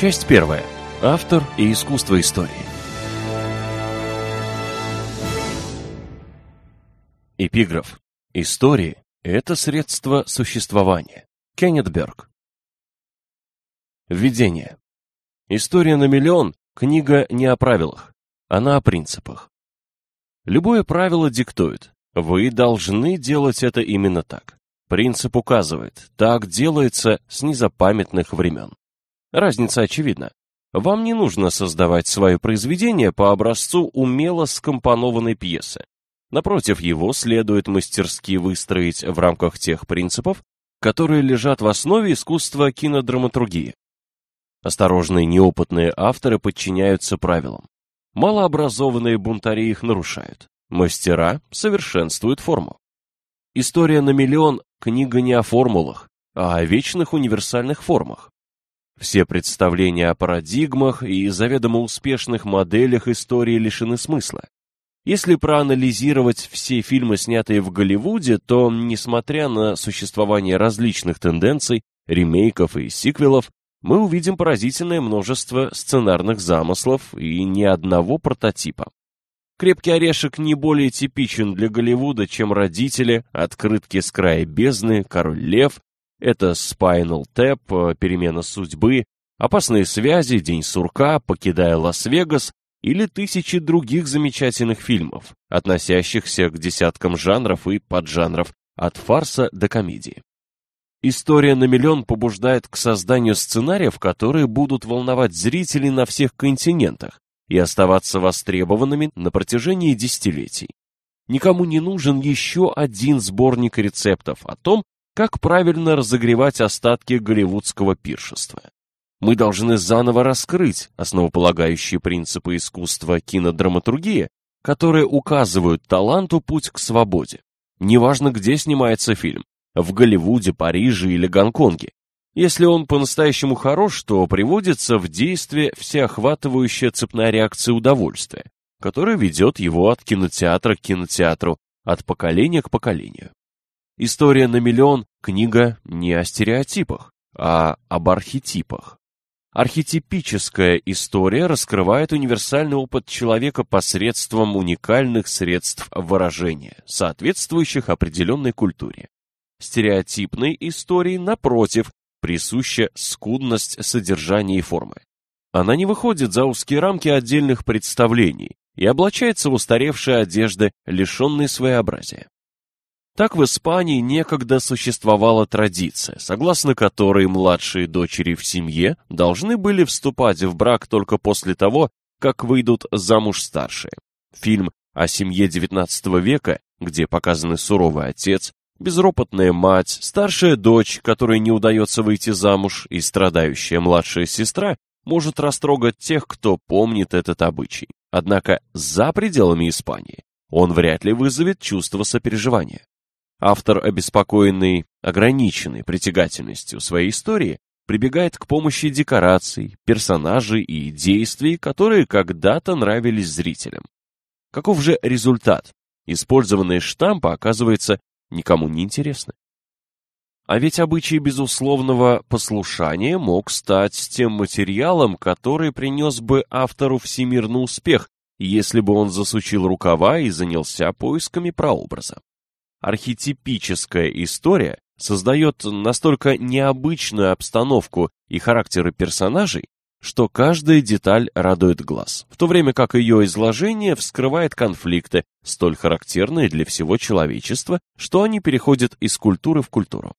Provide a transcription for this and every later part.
Часть первая. Автор и искусство истории. Эпиграф. Истории – это средство существования. Кеннет Берг. Введение. История на миллион – книга не о правилах, она о принципах. Любое правило диктует. Вы должны делать это именно так. Принцип указывает, так делается с незапамятных времен. Разница очевидна. Вам не нужно создавать свое произведение по образцу умело скомпонованной пьесы. Напротив, его следует мастерски выстроить в рамках тех принципов, которые лежат в основе искусства кинодраматургии. Осторожные неопытные авторы подчиняются правилам. Малообразованные бунтари их нарушают. Мастера совершенствуют форму. История на миллион – книга не о формулах, а о вечных универсальных формах. Все представления о парадигмах и заведомо успешных моделях истории лишены смысла. Если проанализировать все фильмы, снятые в Голливуде, то, несмотря на существование различных тенденций, ремейков и сиквелов, мы увидим поразительное множество сценарных замыслов и ни одного прототипа. «Крепкий орешек» не более типичен для Голливуда, чем «Родители», «Открытки с края бездны», «Король лев», это Spinal Tap, э, перемена судьбы, опасные связи, День сурка, покидая Лас-Вегас или тысячи других замечательных фильмов, относящихся к десяткам жанров и поджанров, от фарса до комедии. История на миллион побуждает к созданию сценариев, которые будут волновать зрителей на всех континентах и оставаться востребованными на протяжении десятилетий. Никому не нужен еще один сборник рецептов о том, как правильно разогревать остатки голливудского пиршества. Мы должны заново раскрыть основополагающие принципы искусства кинодраматургии, которые указывают таланту путь к свободе. Неважно, где снимается фильм, в Голливуде, Париже или Гонконге. Если он по-настоящему хорош, то приводится в действие всеохватывающая цепная реакция удовольствия, которая ведет его от кинотеатра к кинотеатру, от поколения к поколению. История на миллион – книга не о стереотипах, а об архетипах. Архетипическая история раскрывает универсальный опыт человека посредством уникальных средств выражения, соответствующих определенной культуре. Стереотипной истории, напротив, присуща скудность содержания и формы. Она не выходит за узкие рамки отдельных представлений и облачается в устаревшие одежды, лишенные своеобразия. Так в Испании некогда существовала традиция, согласно которой младшие дочери в семье должны были вступать в брак только после того, как выйдут замуж старшие. Фильм о семье XIX века, где показаны суровый отец, безропотная мать, старшая дочь, которой не удается выйти замуж, и страдающая младшая сестра, может растрогать тех, кто помнит этот обычай. Однако за пределами Испании он вряд ли вызовет чувство сопереживания. Автор, обеспокоенный ограниченной притягательностью своей истории, прибегает к помощи декораций, персонажей и действий, которые когда-то нравились зрителям. Каков же результат? Использованные штампы, оказывается, никому не интересны. А ведь обычай безусловного послушания мог стать тем материалом, который принес бы автору всемирный успех, если бы он засучил рукава и занялся поисками прообраза архетипическая история создает настолько необычную обстановку и характеры персонажей, что каждая деталь радует глаз, в то время как ее изложение вскрывает конфликты, столь характерные для всего человечества, что они переходят из культуры в культуру.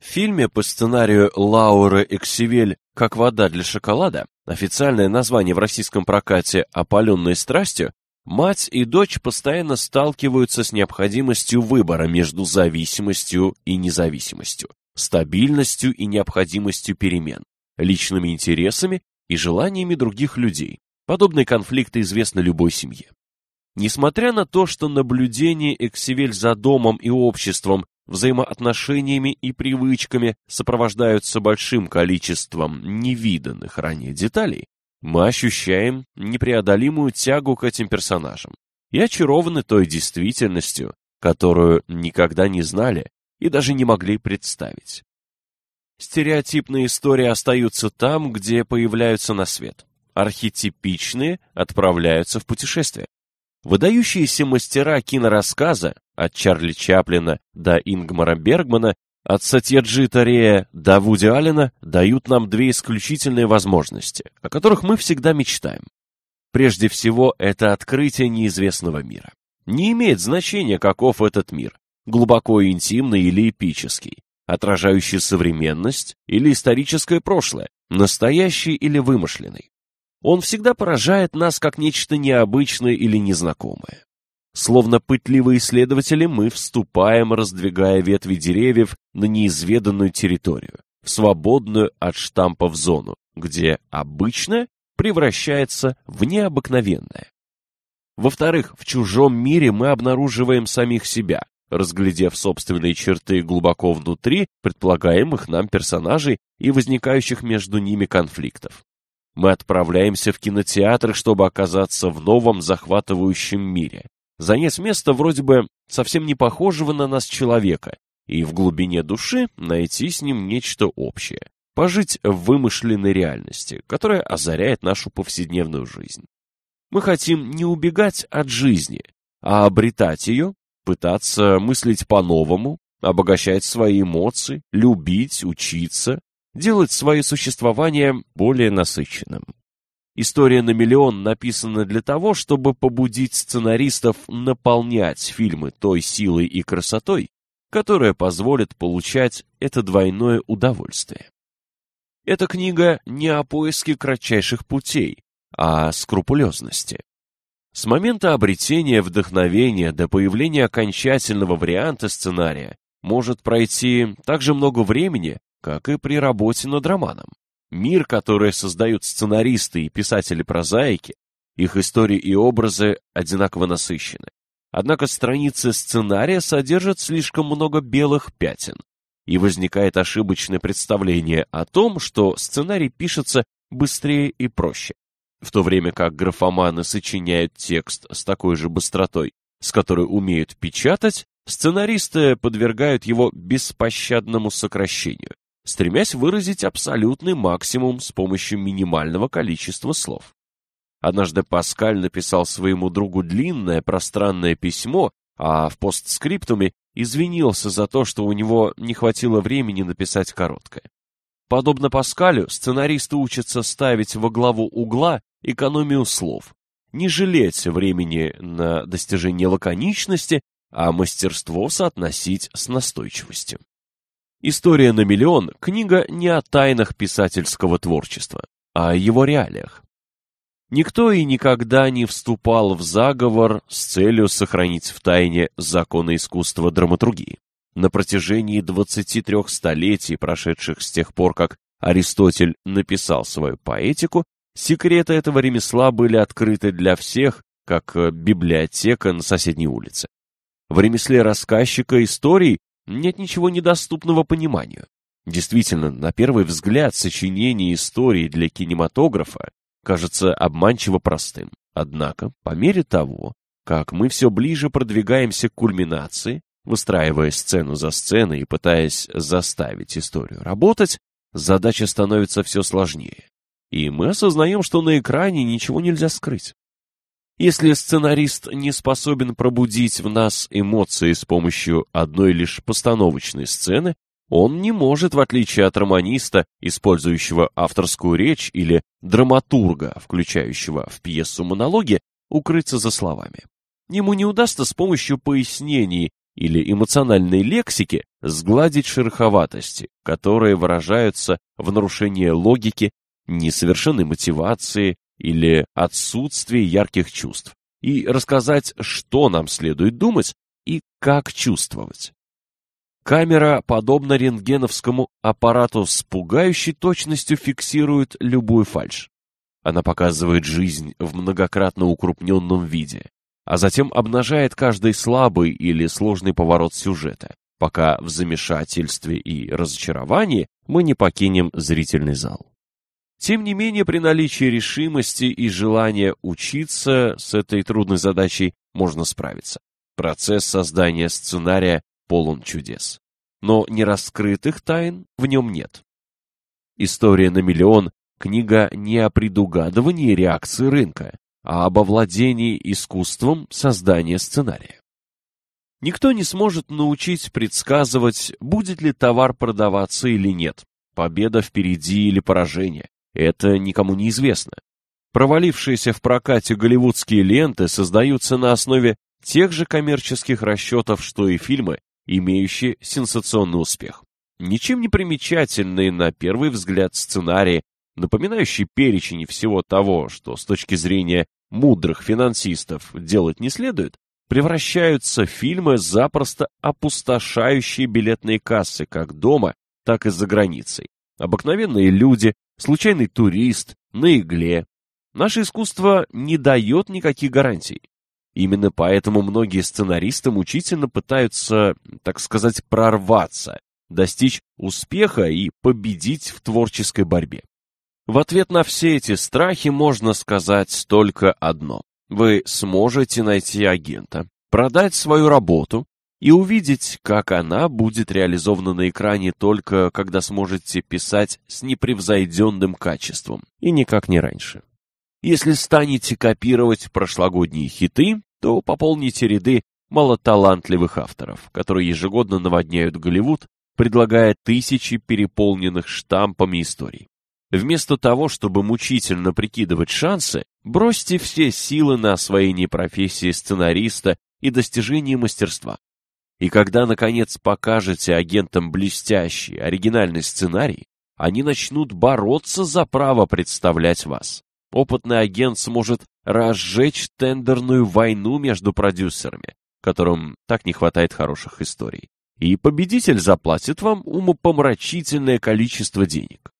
В фильме по сценарию Лауры Эксивель «Как вода для шоколада» официальное название в российском прокате «Опаленной страстью» Мать и дочь постоянно сталкиваются с необходимостью выбора между зависимостью и независимостью, стабильностью и необходимостью перемен, личными интересами и желаниями других людей. Подобные конфликты известны любой семье. Несмотря на то, что наблюдение Эксивель за домом и обществом, взаимоотношениями и привычками сопровождаются большим количеством невиданных ранее деталей, мы ощущаем непреодолимую тягу к этим персонажам и очарованы той действительностью, которую никогда не знали и даже не могли представить. стереотипные истории остаются там, где появляются на свет. Архетипичные отправляются в путешествие. Выдающиеся мастера кинорассказа, от Чарли Чаплина до Ингмара Бергмана, от Сатьяджи Тарея до Вуди Аллена, дают нам две исключительные возможности, о которых мы всегда мечтаем. Прежде всего, это открытие неизвестного мира. Не имеет значения, каков этот мир, глубоко интимный или эпический, отражающий современность или историческое прошлое, настоящий или вымышленный. Он всегда поражает нас как нечто необычное или незнакомое. Словно пытливые исследователи мы вступаем, раздвигая ветви деревьев на неизведанную территорию, в свободную от штампов зону, где обычное превращается в необыкновенное. Во-вторых, в чужом мире мы обнаруживаем самих себя, разглядев собственные черты глубоко внутри предполагаемых нам персонажей и возникающих между ними конфликтов. Мы отправляемся в кинотеатр, чтобы оказаться в новом захватывающем мире, занять место вроде бы совсем не похожего на нас человека и в глубине души найти с ним нечто общее, пожить в вымышленной реальности, которая озаряет нашу повседневную жизнь. Мы хотим не убегать от жизни, а обретать ее, пытаться мыслить по-новому, обогащать свои эмоции, любить, учиться, делать свое существование более насыщенным. История на миллион написана для того, чтобы побудить сценаристов наполнять фильмы той силой и красотой, которая позволит получать это двойное удовольствие. Эта книга не о поиске кратчайших путей, а о скрупулезности. С момента обретения вдохновения до появления окончательного варианта сценария может пройти так же много времени, как и при работе над романом. Мир, который создают сценаристы и писатели-прозаики, их истории и образы одинаково насыщены. Однако страницы сценария содержат слишком много белых пятен, и возникает ошибочное представление о том, что сценарий пишется быстрее и проще. В то время как графоманы сочиняют текст с такой же быстротой, с которой умеют печатать, сценаристы подвергают его беспощадному сокращению, стремясь выразить абсолютный максимум с помощью минимального количества слов. Однажды Паскаль написал своему другу длинное пространное письмо, а в постскриптуме извинился за то, что у него не хватило времени написать короткое. Подобно Паскалю, сценаристы учатся ставить во главу угла экономию слов, не жалеть времени на достижение лаконичности, а мастерство соотносить с настойчивостью. «История на миллион» — книга не о тайнах писательского творчества, а о его реалиях. Никто и никогда не вступал в заговор с целью сохранить в тайне законы искусства драматургии. На протяжении 23 столетий, прошедших с тех пор, как Аристотель написал свою поэтику, секреты этого ремесла были открыты для всех, как библиотека на соседней улице. В ремесле рассказчика историй нет ничего недоступного пониманию. Действительно, на первый взгляд, сочинение истории для кинематографа кажется обманчиво простым. Однако, по мере того, как мы все ближе продвигаемся к кульминации, выстраивая сцену за сценой и пытаясь заставить историю работать, задача становится все сложнее. И мы осознаем, что на экране ничего нельзя скрыть. Если сценарист не способен пробудить в нас эмоции с помощью одной лишь постановочной сцены, он не может, в отличие от романиста, использующего авторскую речь, или драматурга, включающего в пьесу монологи, укрыться за словами. Ему не удастся с помощью пояснений или эмоциональной лексики сгладить шероховатости, которые выражаются в нарушении логики, несовершенной мотивации, или отсутствие ярких чувств, и рассказать, что нам следует думать и как чувствовать. Камера, подобно рентгеновскому аппарату с пугающей точностью, фиксирует любую фальшь. Она показывает жизнь в многократно укрупненном виде, а затем обнажает каждый слабый или сложный поворот сюжета, пока в замешательстве и разочаровании мы не покинем зрительный зал. Тем не менее, при наличии решимости и желания учиться с этой трудной задачей можно справиться. Процесс создания сценария полон чудес. Но нераскрытых тайн в нем нет. История на миллион – книга не о предугадывании реакции рынка, а об овладении искусством создания сценария. Никто не сможет научить предсказывать, будет ли товар продаваться или нет, победа впереди или поражение. Это никому не известно. Провалившиеся в прокате голливудские ленты создаются на основе тех же коммерческих расчетов, что и фильмы, имеющие сенсационный успех. Ничем не примечательные на первый взгляд сценарии, напоминающий перечень всего того, что с точки зрения мудрых финансистов делать не следует, превращаются в фильмы, запросто опустошающие билетные кассы как дома, так и за границей. Обыкновенные люди, случайный турист, на игле. Наше искусство не дает никаких гарантий. Именно поэтому многие сценаристы мучительно пытаются, так сказать, прорваться, достичь успеха и победить в творческой борьбе. В ответ на все эти страхи можно сказать только одно. Вы сможете найти агента, продать свою работу и увидеть, как она будет реализована на экране только когда сможете писать с непревзойденным качеством, и никак не раньше. Если станете копировать прошлогодние хиты, то пополните ряды малоталантливых авторов, которые ежегодно наводняют Голливуд, предлагая тысячи переполненных штампами историй. Вместо того, чтобы мучительно прикидывать шансы, бросьте все силы на освоение профессии сценариста и достижение мастерства. И когда, наконец, покажете агентам блестящий, оригинальный сценарий, они начнут бороться за право представлять вас. Опытный агент сможет разжечь тендерную войну между продюсерами, которым так не хватает хороших историй. И победитель заплатит вам умопомрачительное количество денег.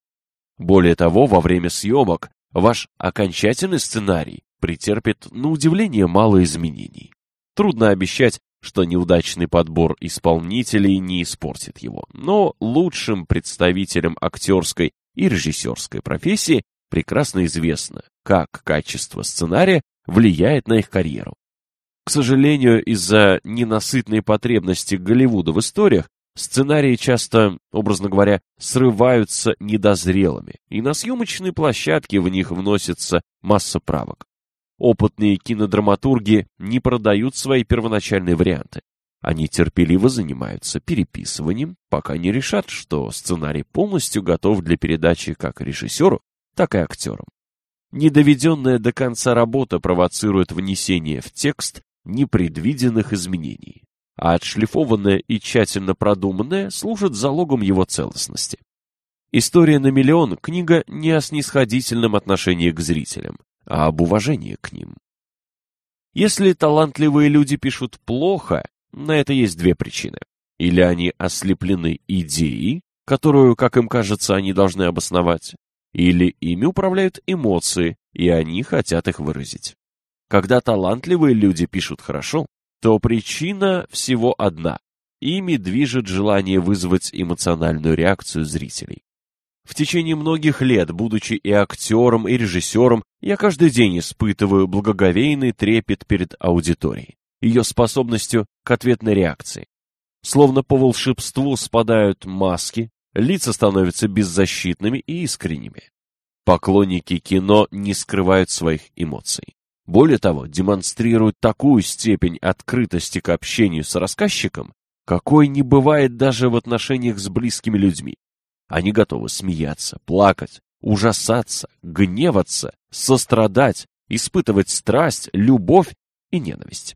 Более того, во время съемок ваш окончательный сценарий претерпит на удивление мало изменений. Трудно обещать, что неудачный подбор исполнителей не испортит его, но лучшим представителям актерской и режиссерской профессии прекрасно известно, как качество сценария влияет на их карьеру. К сожалению, из-за ненасытной потребности Голливуда в историях Сценарии часто, образно говоря, срываются недозрелыми, и на съемочной площадке в них вносится масса правок. Опытные кинодраматурги не продают свои первоначальные варианты. Они терпеливо занимаются переписыванием, пока не решат, что сценарий полностью готов для передачи как режиссеру, так и актерам. Недоведенная до конца работа провоцирует внесение в текст непредвиденных изменений а отшлифованное и тщательно продуманное служит залогом его целостности. «История на миллион» — книга не о снисходительном отношении к зрителям, а об уважении к ним. Если талантливые люди пишут плохо, на это есть две причины. Или они ослеплены идеей, которую, как им кажется, они должны обосновать, или ими управляют эмоции, и они хотят их выразить. Когда талантливые люди пишут хорошо, то причина всего одна. Ими движет желание вызвать эмоциональную реакцию зрителей. В течение многих лет, будучи и актером, и режиссером, я каждый день испытываю благоговейный трепет перед аудиторией, ее способностью к ответной реакции. Словно по волшебству спадают маски, лица становятся беззащитными и искренними. Поклонники кино не скрывают своих эмоций. Более того, демонстрируют такую степень открытости к общению с рассказчиком, какой не бывает даже в отношениях с близкими людьми. Они готовы смеяться, плакать, ужасаться, гневаться, сострадать, испытывать страсть, любовь и ненависть.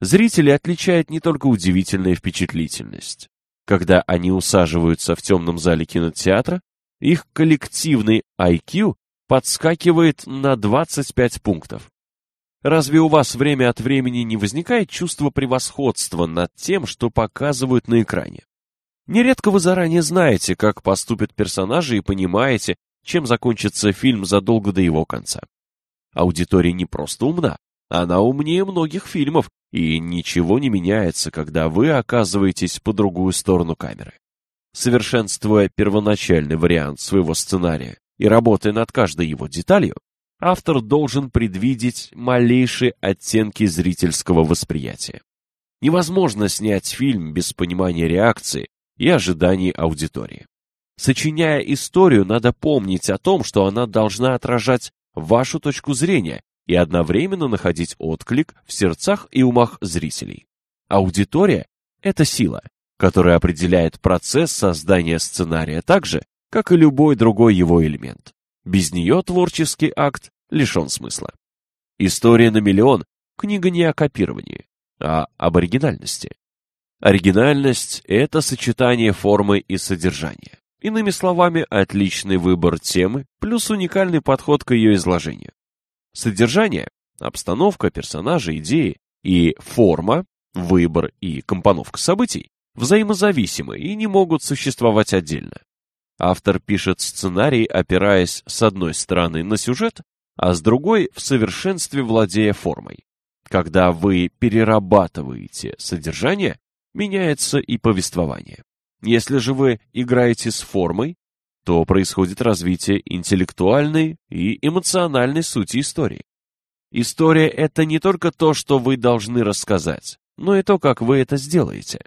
Зрители отличает не только удивительная впечатлительность. Когда они усаживаются в темном зале кинотеатра, их коллективный IQ подскакивает на 25 пунктов. Разве у вас время от времени не возникает чувство превосходства над тем, что показывают на экране? Нередко вы заранее знаете, как поступят персонажи и понимаете, чем закончится фильм задолго до его конца. Аудитория не просто умна, она умнее многих фильмов, и ничего не меняется, когда вы оказываетесь по другую сторону камеры. Совершенствуя первоначальный вариант своего сценария и работая над каждой его деталью, автор должен предвидеть малейшие оттенки зрительского восприятия. Невозможно снять фильм без понимания реакции и ожиданий аудитории. Сочиняя историю, надо помнить о том, что она должна отражать вашу точку зрения и одновременно находить отклик в сердцах и умах зрителей. Аудитория – это сила, которая определяет процесс создания сценария так же, как и любой другой его элемент. Без нее творческий акт лишен смысла. История на миллион – книга не о копировании, а об оригинальности. Оригинальность – это сочетание формы и содержания. Иными словами, отличный выбор темы плюс уникальный подход к ее изложению. Содержание, обстановка, персонажи, идеи и форма, выбор и компоновка событий взаимозависимы и не могут существовать отдельно. Автор пишет сценарий, опираясь с одной стороны на сюжет, а с другой в совершенстве владея формой. Когда вы перерабатываете содержание, меняется и повествование. Если же вы играете с формой, то происходит развитие интеллектуальной и эмоциональной сути истории. История – это не только то, что вы должны рассказать, но и то, как вы это сделаете.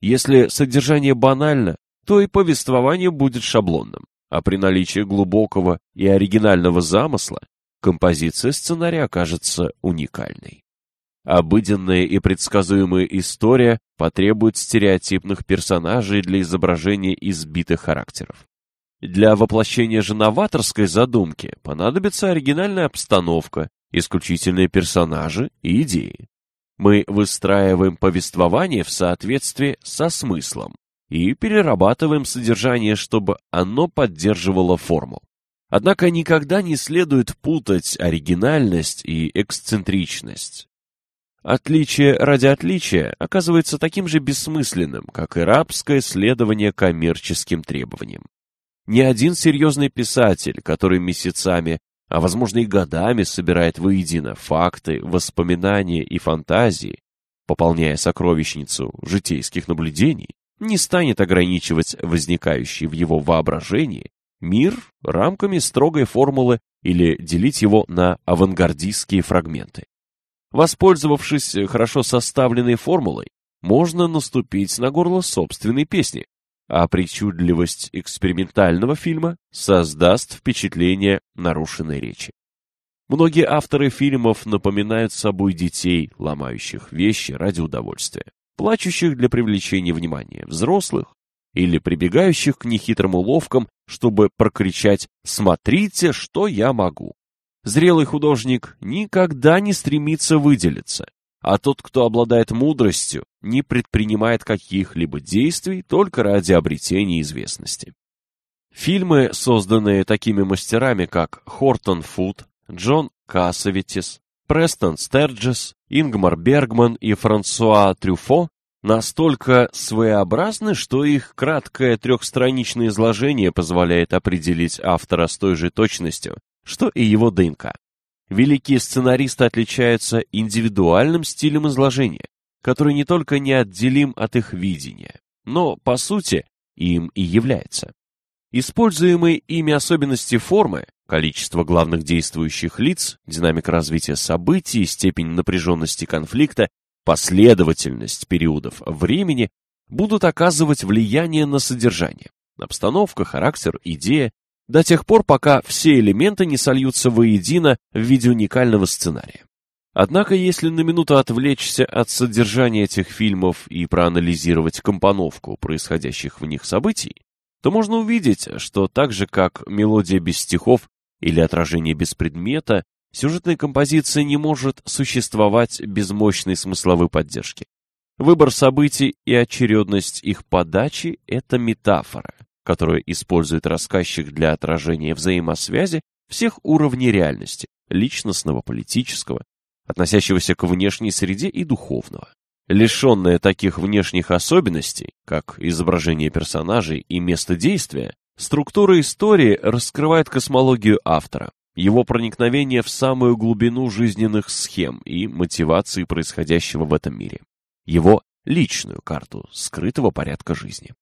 Если содержание банально, то и повествование будет шаблонным, а при наличии глубокого и оригинального замысла композиция сценария окажется уникальной. Обыденная и предсказуемая история потребует стереотипных персонажей для изображения избитых характеров. Для воплощения же новаторской задумки понадобится оригинальная обстановка, исключительные персонажи и идеи. Мы выстраиваем повествование в соответствии со смыслом и перерабатываем содержание, чтобы оно поддерживало форму. Однако никогда не следует путать оригинальность и эксцентричность. Отличие ради отличия оказывается таким же бессмысленным, как и рабское следование коммерческим требованиям. Ни один серьезный писатель, который месяцами, а возможно и годами собирает воедино факты, воспоминания и фантазии, пополняя сокровищницу житейских наблюдений, не станет ограничивать возникающий в его воображении мир рамками строгой формулы или делить его на авангардистские фрагменты. Воспользовавшись хорошо составленной формулой, можно наступить на горло собственной песни, а причудливость экспериментального фильма создаст впечатление нарушенной речи. Многие авторы фильмов напоминают собой детей, ломающих вещи ради удовольствия, плачущих для привлечения внимания взрослых или прибегающих к нехитрым уловкам, чтобы прокричать «Смотрите, что я могу!». Зрелый художник никогда не стремится выделиться, а тот, кто обладает мудростью, не предпринимает каких-либо действий только ради обретения известности. Фильмы, созданные такими мастерами, как Хортон Фуд, Джон Кассовитис, Престон Стерджес, Ингмар Бергман и Франсуа Трюфо, настолько своеобразны, что их краткое трехстраничное изложение позволяет определить автора с той же точностью, что и его ДНК. Великие сценаристы отличаются индивидуальным стилем изложения, который не только неотделим от их видения, но, по сути, им и является. Используемые ими особенности формы, количество главных действующих лиц, динамика развития событий, степень напряженности конфликта, последовательность периодов времени будут оказывать влияние на содержание. Обстановка, характер, идея до тех пор, пока все элементы не сольются воедино в виде уникального сценария. Однако, если на минуту отвлечься от содержания этих фильмов и проанализировать компоновку происходящих в них событий, то можно увидеть, что так же, как мелодия без стихов или отражение без предмета, сюжетная композиция не может существовать без мощной смысловой поддержки. Выбор событий и очередность их подачи – это метафора – которую использует рассказчик для отражения взаимосвязи всех уровней реальности, личностного, политического, относящегося к внешней среде и духовного. Лишенная таких внешних особенностей, как изображение персонажей и место действия, структура истории раскрывает космологию автора, его проникновение в самую глубину жизненных схем и мотивации происходящего в этом мире, его личную карту скрытого порядка жизни.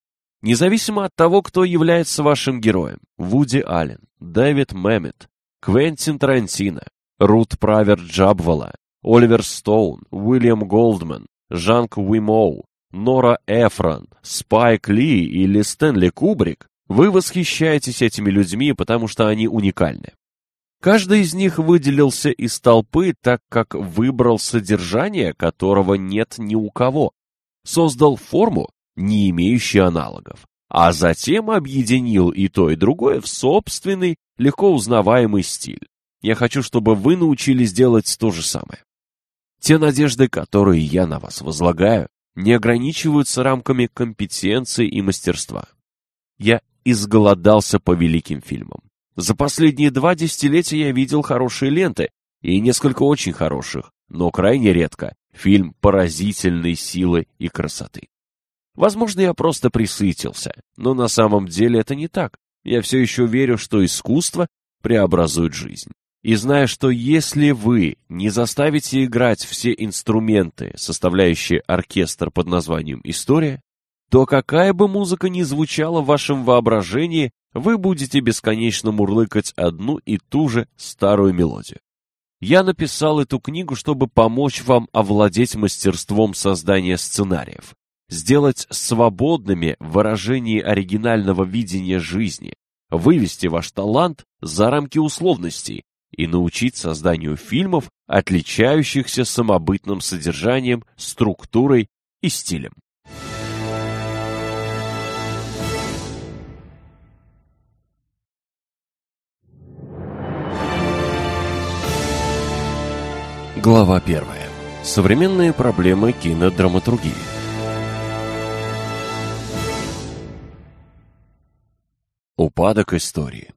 Независимо от того, кто является вашим героем, Вуди Аллен, Дэвид Мэммет, Квентин Тарантино, Рут Правер Джабвала, Оливер Стоун, Уильям Голдман, Жанк Уимоу, Нора Эфрон, Спайк Ли или Стэнли Кубрик, Вы восхищаетесь этими людьми, потому что они уникальны. Каждый из них выделился из толпы, так как выбрал содержание, которого нет ни у кого. Создал форму, не имеющую аналогов, а затем объединил и то, и другое в собственный, легко узнаваемый стиль. Я хочу, чтобы вы научились делать то же самое. Те надежды, которые я на вас возлагаю, не ограничиваются рамками компетенции и мастерства. Я изголодался по великим фильмам. За последние два десятилетия я видел хорошие ленты, и несколько очень хороших, но крайне редко, фильм поразительной силы и красоты. Возможно, я просто присытился, но на самом деле это не так. Я все еще верю, что искусство преобразует жизнь. И зная, что если вы не заставите играть все инструменты, составляющие оркестр под названием «История», то какая бы музыка ни звучала в вашем воображении, вы будете бесконечно мурлыкать одну и ту же старую мелодию. Я написал эту книгу, чтобы помочь вам овладеть мастерством создания сценариев, сделать свободными в выражении оригинального видения жизни, вывести ваш талант за рамки условностей и научить созданию фильмов, отличающихся самобытным содержанием, структурой и стилем. Глава первая. Современные проблемы кинодраматургии. Упадок истории.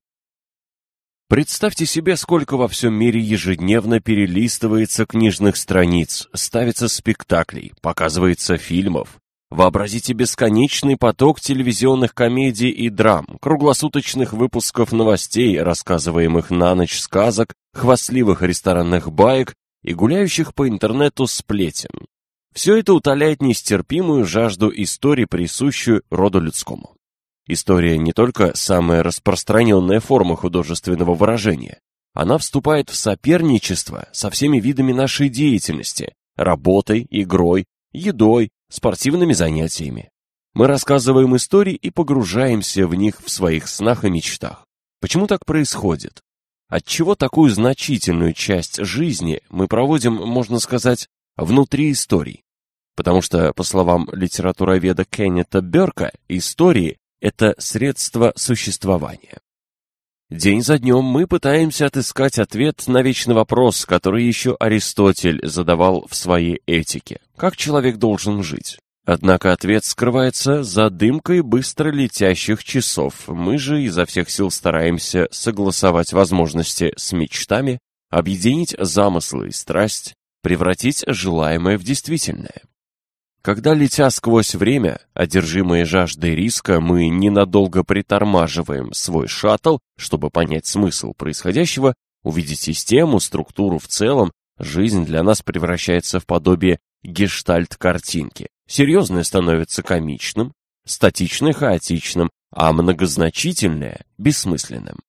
Представьте себе, сколько во всем мире ежедневно перелистывается книжных страниц, ставится спектаклей, показывается фильмов. Вообразите бесконечный поток телевизионных комедий и драм, круглосуточных выпусков новостей, рассказываемых на ночь сказок, хвастливых ресторанных баек и гуляющих по интернету сплетен. Все это утоляет нестерпимую жажду истории, присущую роду людскому. История не только самая распространенная форма художественного выражения. Она вступает в соперничество со всеми видами нашей деятельности, работой, игрой, едой, спортивными занятиями. Мы рассказываем истории и погружаемся в них в своих снах и мечтах. Почему так происходит? Отчего такую значительную часть жизни мы проводим, можно сказать, внутри историй? Потому что, по словам литературоведа Кеннета Берка, истории это средство существования. День за днем мы пытаемся отыскать ответ на вечный вопрос, который еще Аристотель задавал в своей этике. Как человек должен жить? Однако ответ скрывается за дымкой быстро летящих часов. Мы же изо всех сил стараемся согласовать возможности с мечтами, объединить замыслы и страсть, превратить желаемое в действительное. Когда, летя сквозь время, одержимые жаждой риска, мы ненадолго притормаживаем свой шаттл, чтобы понять смысл происходящего, увидеть систему, структуру в целом, жизнь для нас превращается в подобие гештальт-картинки. Серьезное становится комичным, статичное – хаотичным, а многозначительное – бессмысленным.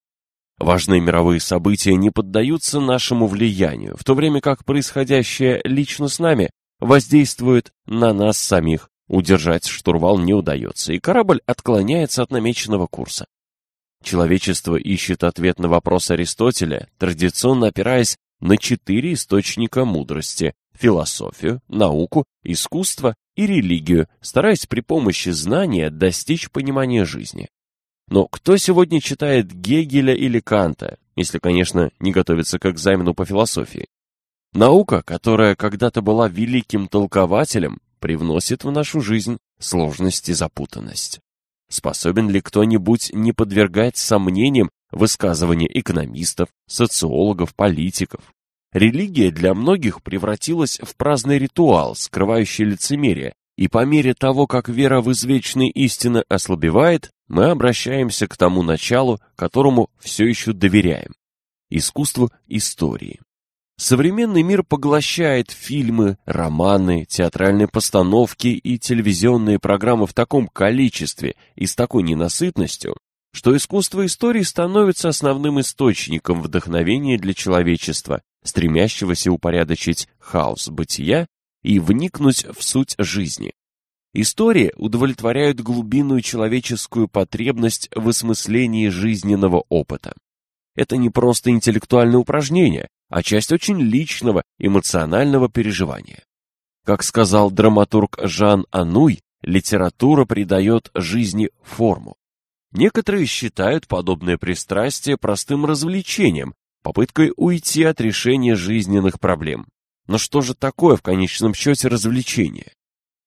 Важные мировые события не поддаются нашему влиянию, в то время как происходящее лично с нами воздействует на нас самих. Удержать штурвал не удается, и корабль отклоняется от намеченного курса. Человечество ищет ответ на вопрос Аристотеля, традиционно опираясь на четыре источника мудрости – философию, науку, искусство и религию, стараясь при помощи знания достичь понимания жизни. Но кто сегодня читает Гегеля или Канта, если, конечно, не готовится к экзамену по философии? Наука, которая когда-то была великим толкователем, привносит в нашу жизнь сложность и запутанность. Способен ли кто-нибудь не подвергать сомнениям высказывания экономистов, социологов, политиков? Религия для многих превратилась в праздный ритуал, скрывающий лицемерие, и по мере того, как вера в извечные истины ослабевает, мы обращаемся к тому началу, которому все еще доверяем – искусству истории. Современный мир поглощает фильмы, романы, театральные постановки и телевизионные программы в таком количестве и с такой ненасытностью, что искусство истории становится основным источником вдохновения для человечества, стремящегося упорядочить хаос бытия и вникнуть в суть жизни. Истории удовлетворяют глубинную человеческую потребность в осмыслении жизненного опыта. Это не просто интеллектуальное упражнение, а часть очень личного, эмоционального переживания. Как сказал драматург Жан Ануй, литература придает жизни форму. Некоторые считают подобное пристрастие простым развлечением, попыткой уйти от решения жизненных проблем. Но что же такое в конечном счете развлечение?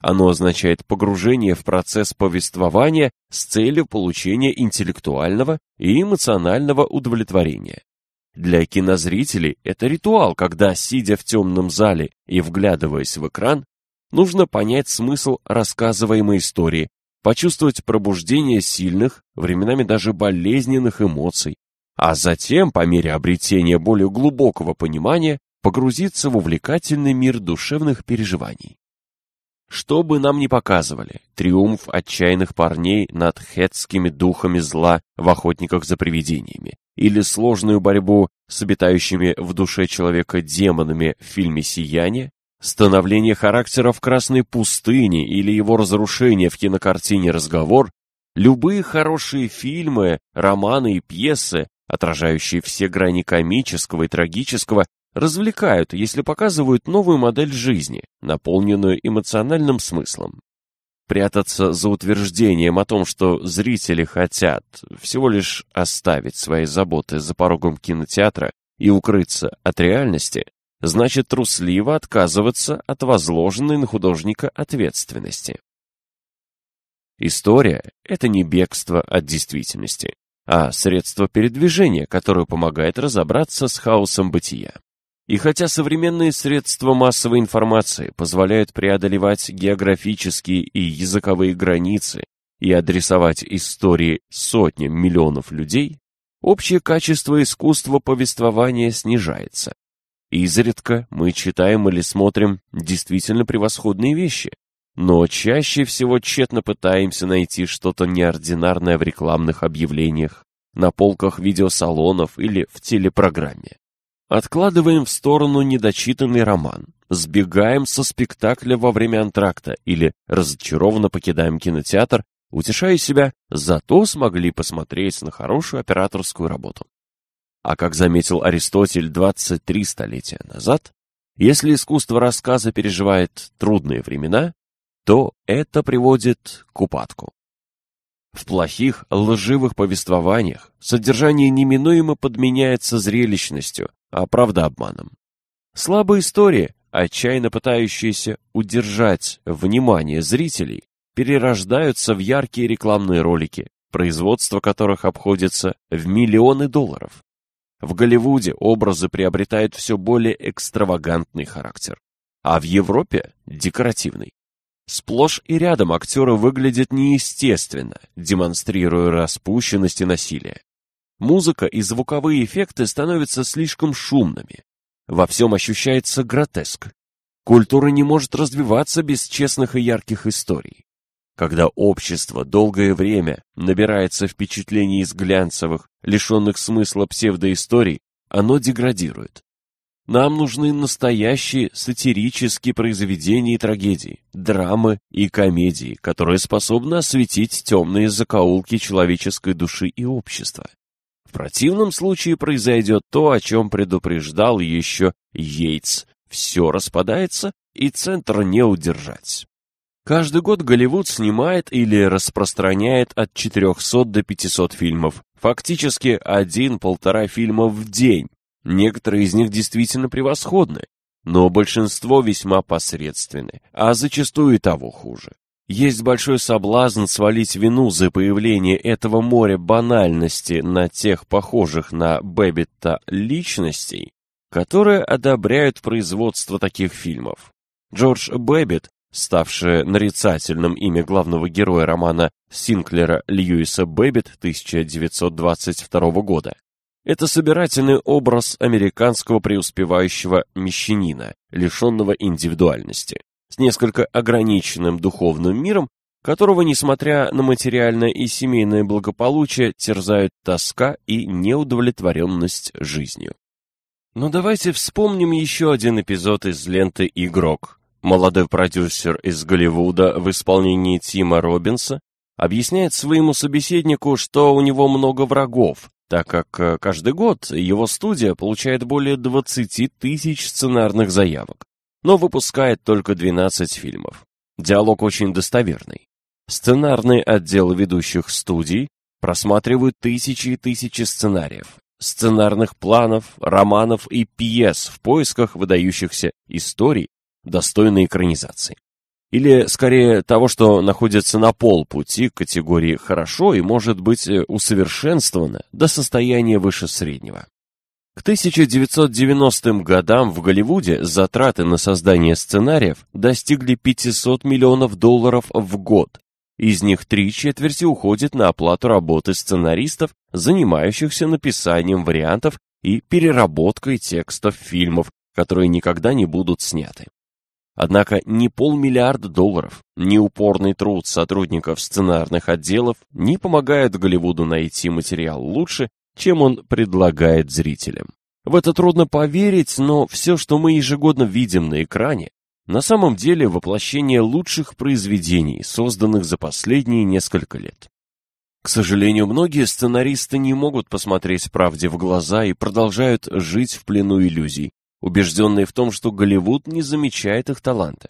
Оно означает погружение в процесс повествования с целью получения интеллектуального и эмоционального удовлетворения. Для кинозрителей это ритуал, когда, сидя в темном зале и вглядываясь в экран, нужно понять смысл рассказываемой истории, почувствовать пробуждение сильных, временами даже болезненных эмоций, а затем, по мере обретения более глубокого понимания, погрузиться в увлекательный мир душевных переживаний. Что бы нам ни показывали, триумф отчаянных парней над хетскими духами зла в охотниках за привидениями, или сложную борьбу с обитающими в душе человека демонами в фильме «Сияние», становление характера в «Красной пустыне» или его разрушение в кинокартине «Разговор», любые хорошие фильмы, романы и пьесы, отражающие все грани комического и трагического, развлекают, если показывают новую модель жизни, наполненную эмоциональным смыслом. Прятаться за утверждением о том, что зрители хотят всего лишь оставить свои заботы за порогом кинотеатра и укрыться от реальности, значит трусливо отказываться от возложенной на художника ответственности. История — это не бегство от действительности, а средство передвижения, которое помогает разобраться с хаосом бытия. И хотя современные средства массовой информации позволяют преодолевать географические и языковые границы и адресовать истории сотням миллионов людей, общее качество искусства повествования снижается. Изредка мы читаем или смотрим действительно превосходные вещи, но чаще всего тщетно пытаемся найти что-то неординарное в рекламных объявлениях, на полках видеосалонов или в телепрограмме. Откладываем в сторону недочитанный роман, сбегаем со спектакля во время антракта или разочарованно покидаем кинотеатр, утешая себя, зато смогли посмотреть на хорошую операторскую работу. А как заметил Аристотель 23 столетия назад, если искусство рассказа переживает трудные времена, то это приводит к упадку. В плохих, лживых повествованиях содержание неминуемо подменяется зрелищностью, а правда обманом. Слабые истории, отчаянно пытающиеся удержать внимание зрителей, перерождаются в яркие рекламные ролики, производство которых обходится в миллионы долларов. В Голливуде образы приобретают все более экстравагантный характер, а в Европе – декоративный. Сплошь и рядом актеры выглядят неестественно, демонстрируя распущенность и насилие. Музыка и звуковые эффекты становятся слишком шумными. Во всем ощущается гротеск. Культура не может развиваться без честных и ярких историй. Когда общество долгое время набирается впечатлений из глянцевых, лишенных смысла псевдоисторий, оно деградирует. Нам нужны настоящие сатирические произведения и трагедии, драмы и комедии, которые способны осветить темные закоулки человеческой души и общества. В противном случае произойдет то, о чем предупреждал еще Йейтс. Все распадается, и центр не удержать. Каждый год Голливуд снимает или распространяет от 400 до 500 фильмов. Фактически один-полтора фильма в день. Некоторые из них действительно превосходны, но большинство весьма посредственны, а зачастую и того хуже. Есть большой соблазн свалить вину за появление этого моря банальности на тех похожих на Бэббитта личностей, которые одобряют производство таких фильмов. Джордж Бэббит, ставший нарицательным имя главного героя романа Синклера Льюиса Бэббит 1922 года, это собирательный образ американского преуспевающего мещанина, лишенного индивидуальности с несколько ограниченным духовным миром, которого, несмотря на материальное и семейное благополучие, терзают тоска и неудовлетворенность жизнью. Но давайте вспомним еще один эпизод из ленты «Игрок». Молодой продюсер из Голливуда в исполнении Тима Робинса объясняет своему собеседнику, что у него много врагов, так как э, каждый год его студия получает более 20 тысяч сценарных заявок, но выпускает только 12 фильмов. Диалог очень достоверный. Сценарный отдел ведущих студий просматривают тысячи и тысячи сценариев, сценарных планов, романов и пьес в поисках выдающихся историй, достойной экранизации. Или, скорее, того, что находится на полпути к категории «хорошо» и может быть усовершенствовано до состояния выше среднего. К 1990 годам в Голливуде затраты на создание сценариев достигли 500 миллионов долларов в год. Из них три четверти уходит на оплату работы сценаристов, занимающихся написанием вариантов и переработкой текстов фильмов, которые никогда не будут сняты. Однако ни полмиллиарда долларов, ни упорный труд сотрудников сценарных отделов не помогают Голливуду найти материал лучше, чем он предлагает зрителям. В это трудно поверить, но все, что мы ежегодно видим на экране, на самом деле воплощение лучших произведений, созданных за последние несколько лет. К сожалению, многие сценаристы не могут посмотреть правде в глаза и продолжают жить в плену иллюзий, убежденные в том, что Голливуд не замечает их таланта.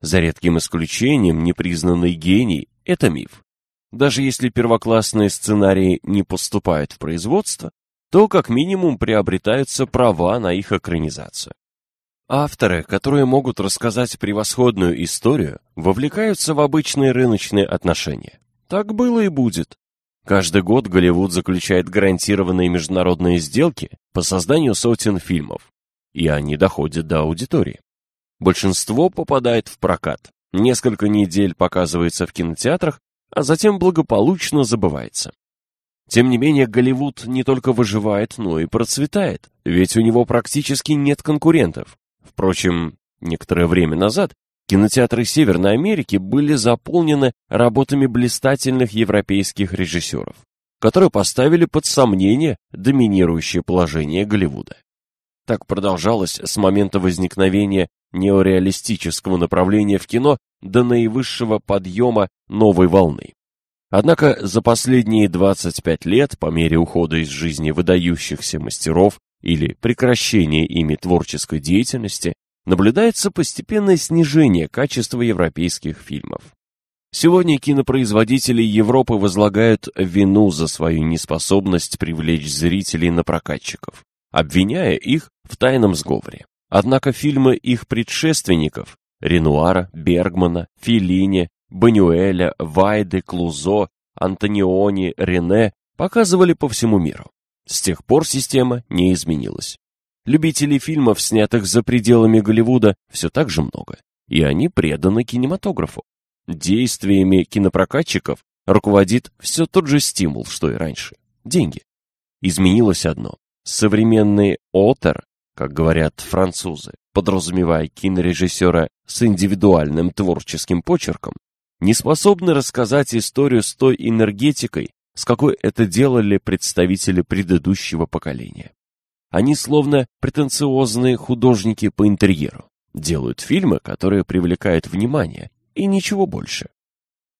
За редким исключением непризнанный гений – это миф. Даже если первоклассные сценарии не поступают в производство, то как минимум приобретаются права на их экранизацию. Авторы, которые могут рассказать превосходную историю, вовлекаются в обычные рыночные отношения. Так было и будет. Каждый год Голливуд заключает гарантированные международные сделки по созданию сотен фильмов, и они доходят до аудитории. Большинство попадает в прокат, несколько недель показывается в кинотеатрах, а затем благополучно забывается. Тем не менее, Голливуд не только выживает, но и процветает, ведь у него практически нет конкурентов. Впрочем, некоторое время назад кинотеатры Северной Америки были заполнены работами блистательных европейских режиссеров, которые поставили под сомнение доминирующее положение Голливуда. Так продолжалось с момента возникновения неореалистического направления в кино до наивысшего подъема новой волны. Однако за последние 25 лет, по мере ухода из жизни выдающихся мастеров или прекращения ими творческой деятельности, наблюдается постепенное снижение качества европейских фильмов. Сегодня кинопроизводители Европы возлагают вину за свою неспособность привлечь зрителей на прокатчиков обвиняя их в тайном сговоре. Однако фильмы их предшественников Ренуара, Бергмана, Феллини, Банюэля, Вайды, Клузо, Антониони, Рене показывали по всему миру. С тех пор система не изменилась. Любителей фильмов, снятых за пределами Голливуда, все так же много, и они преданы кинематографу. Действиями кинопрокатчиков руководит все тот же стимул, что и раньше – деньги. Изменилось одно Современный «отер», как говорят французы, подразумевая кинорежиссера с индивидуальным творческим почерком, не способны рассказать историю с той энергетикой, с какой это делали представители предыдущего поколения. Они словно претенциозные художники по интерьеру, делают фильмы, которые привлекают внимание, и ничего больше.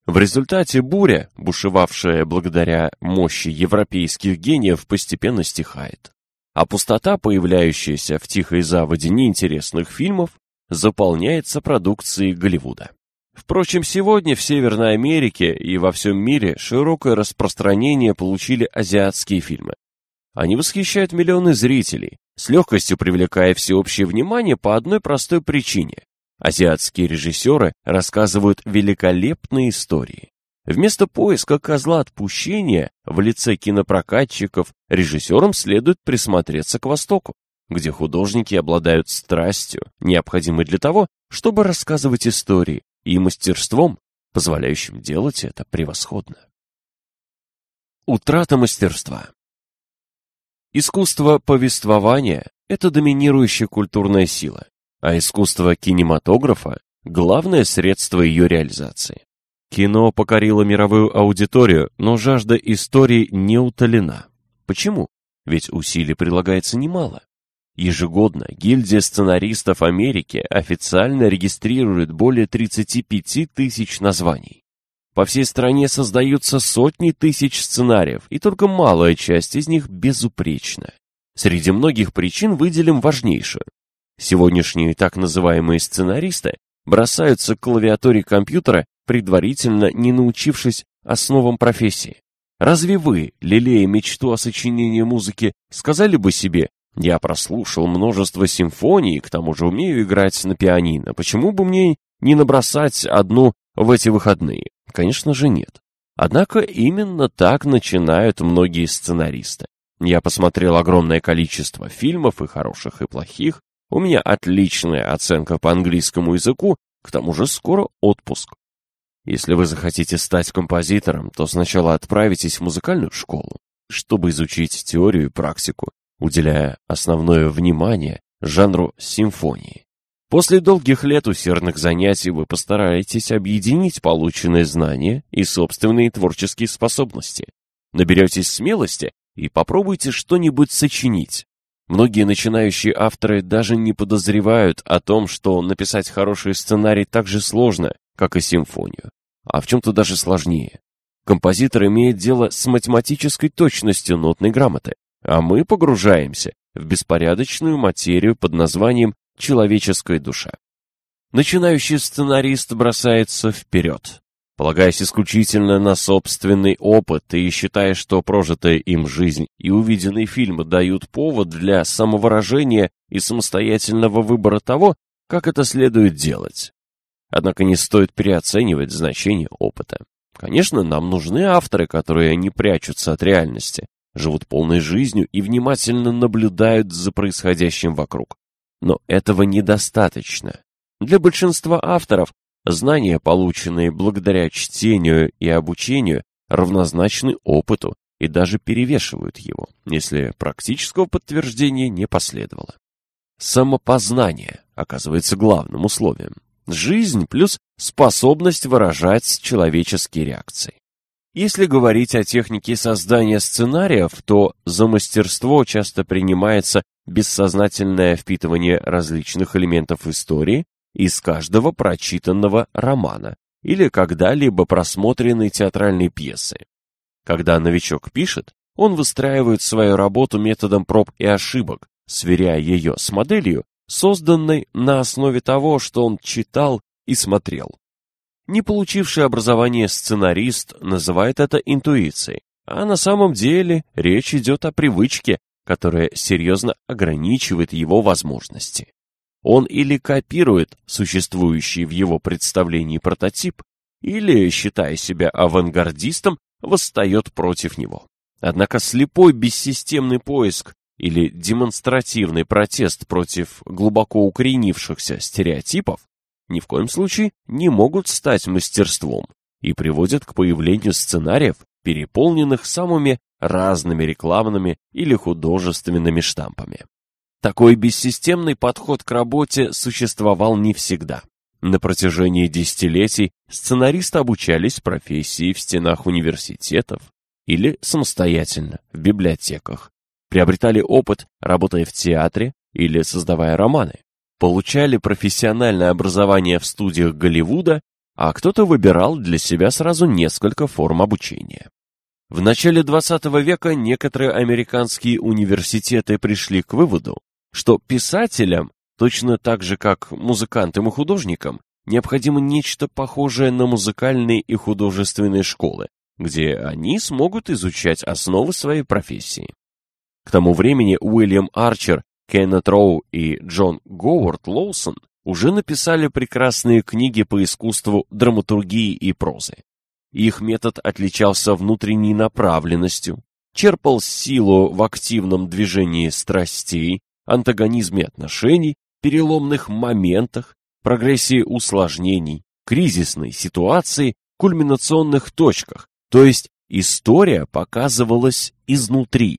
В результате буря, бушевавшая благодаря мощи европейских гениев, постепенно стихает а пустота, появляющаяся в тихой заводе неинтересных фильмов, заполняется продукцией Голливуда. Впрочем, сегодня в Северной Америке и во всем мире широкое распространение получили азиатские фильмы. Они восхищают миллионы зрителей, с легкостью привлекая всеобщее внимание по одной простой причине. Азиатские режиссеры рассказывают великолепные истории. Вместо поиска козла отпущения в лице кинопрокатчиков режиссерам следует присмотреться к Востоку, где художники обладают страстью, необходимой для того, чтобы рассказывать истории, и мастерством, позволяющим делать это превосходно. Утрата мастерства Искусство повествования – это доминирующая культурная сила, а искусство кинематографа – главное средство ее реализации. Кино покорило мировую аудиторию, но жажда истории не утолена. Почему? Ведь усилий прилагается немало. Ежегодно гильдия сценаристов Америки официально регистрирует более 35 тысяч названий. По всей стране создаются сотни тысяч сценариев, и только малая часть из них безупречна. Среди многих причин выделим важнейшую. Сегодняшние так называемые сценаристы бросаются к клавиатуре компьютера, предварительно не научившись основам профессии. Разве вы, лелея мечту о сочинении музыки, сказали бы себе «Я прослушал множество симфоний, к тому же умею играть на пианино, почему бы мне не набросать одну в эти выходные?» Конечно же нет. Однако именно так начинают многие сценаристы. Я посмотрел огромное количество фильмов, и хороших, и плохих. У меня отличная оценка по английскому языку, к тому же скоро отпуск. Если вы захотите стать композитором, то сначала отправитесь в музыкальную школу, чтобы изучить теорию и практику, уделяя основное внимание жанру симфонии. После долгих лет усердных занятий вы постараетесь объединить полученные знания и собственные творческие способности. Наберетесь смелости и попробуйте что-нибудь сочинить. Многие начинающие авторы даже не подозревают о том, что написать хороший сценарий так же сложно, как и симфонию, а в чем-то даже сложнее. Композитор имеет дело с математической точностью нотной грамоты, а мы погружаемся в беспорядочную материю под названием «человеческая душа». Начинающий сценарист бросается вперед, Полагаясь исключительно на собственный опыт и считая, что прожитая им жизнь и увиденные фильмы дают повод для самовыражения и самостоятельного выбора того, как это следует делать. Однако не стоит переоценивать значение опыта. Конечно, нам нужны авторы, которые не прячутся от реальности, живут полной жизнью и внимательно наблюдают за происходящим вокруг. Но этого недостаточно. Для большинства авторов Знания, полученные благодаря чтению и обучению, равнозначны опыту и даже перевешивают его, если практического подтверждения не последовало. Самопознание оказывается главным условием. Жизнь плюс способность выражать человеческие реакции. Если говорить о технике создания сценариев, то за мастерство часто принимается бессознательное впитывание различных элементов истории из каждого прочитанного романа или когда-либо просмотренной театральной пьесы. Когда новичок пишет, он выстраивает свою работу методом проб и ошибок, сверяя ее с моделью, созданной на основе того, что он читал и смотрел. Не получивший образование сценарист называет это интуицией, а на самом деле речь идет о привычке, которая серьезно ограничивает его возможности. Он или копирует существующий в его представлении прототип, или, считая себя авангардистом, восстает против него. Однако слепой бессистемный поиск или демонстративный протест против глубоко укоренившихся стереотипов ни в коем случае не могут стать мастерством и приводят к появлению сценариев, переполненных самыми разными рекламными или художественными штампами. Такой бессистемный подход к работе существовал не всегда. На протяжении десятилетий сценаристы обучались профессии в стенах университетов или самостоятельно в библиотеках, приобретали опыт, работая в театре или создавая романы, получали профессиональное образование в студиях Голливуда, а кто-то выбирал для себя сразу несколько форм обучения. В начале XX века некоторые американские университеты пришли к выводу, что писателям, точно так же как музыкантам и художникам, необходимо нечто похожее на музыкальные и художественные школы, где они смогут изучать основы своей профессии. К тому времени Уильям Арчер, Кеннет Роу и Джон Говард Лоусон уже написали прекрасные книги по искусству драматургии и прозы. Их метод отличался внутренней направленностью, черпал силу в активном движении страстей, антагонизме отношений, переломных моментах, прогрессии усложнений, кризисной ситуации, кульминационных точках, то есть история показывалась изнутри.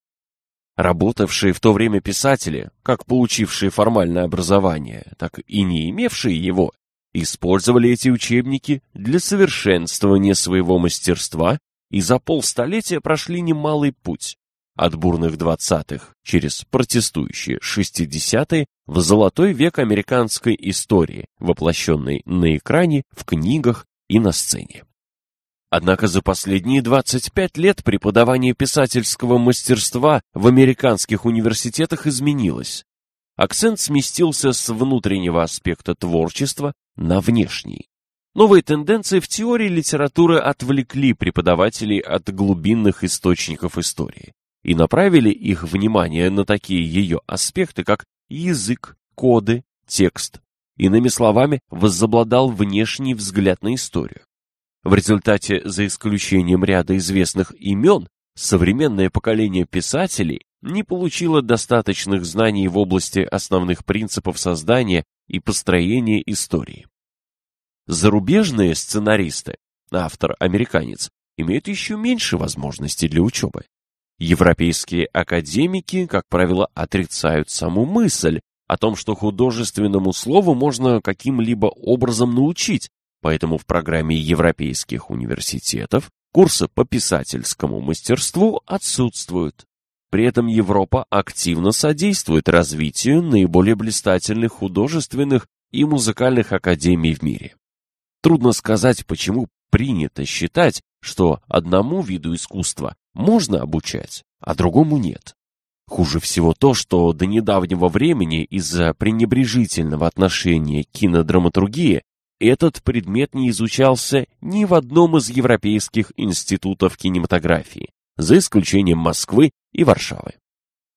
Работавшие в то время писатели, как получившие формальное образование, так и не имевшие его, использовали эти учебники для совершенствования своего мастерства и за полстолетия прошли немалый путь. от бурных 20-х через протестующие 60-е в золотой век американской истории, воплощенной на экране, в книгах и на сцене. Однако за последние 25 лет преподавание писательского мастерства в американских университетах изменилось. Акцент сместился с внутреннего аспекта творчества на внешний. Новые тенденции в теории литературы отвлекли преподавателей от глубинных источников истории и направили их внимание на такие ее аспекты, как язык, коды, текст. Иными словами, возобладал внешний взгляд на историю. В результате, за исключением ряда известных имен, современное поколение писателей не получило достаточных знаний в области основных принципов создания и построения истории. Зарубежные сценаристы, автор-американец, имеют еще меньше возможностей для учебы. Европейские академики, как правило, отрицают саму мысль о том, что художественному слову можно каким-либо образом научить, поэтому в программе европейских университетов курсы по писательскому мастерству отсутствуют. При этом Европа активно содействует развитию наиболее блистательных художественных и музыкальных академий в мире. Трудно сказать, почему принято считать, что одному виду искусства можно обучать, а другому нет. Хуже всего то, что до недавнего времени из-за пренебрежительного отношения к кинодраматургии этот предмет не изучался ни в одном из европейских институтов кинематографии, за исключением Москвы и Варшавы.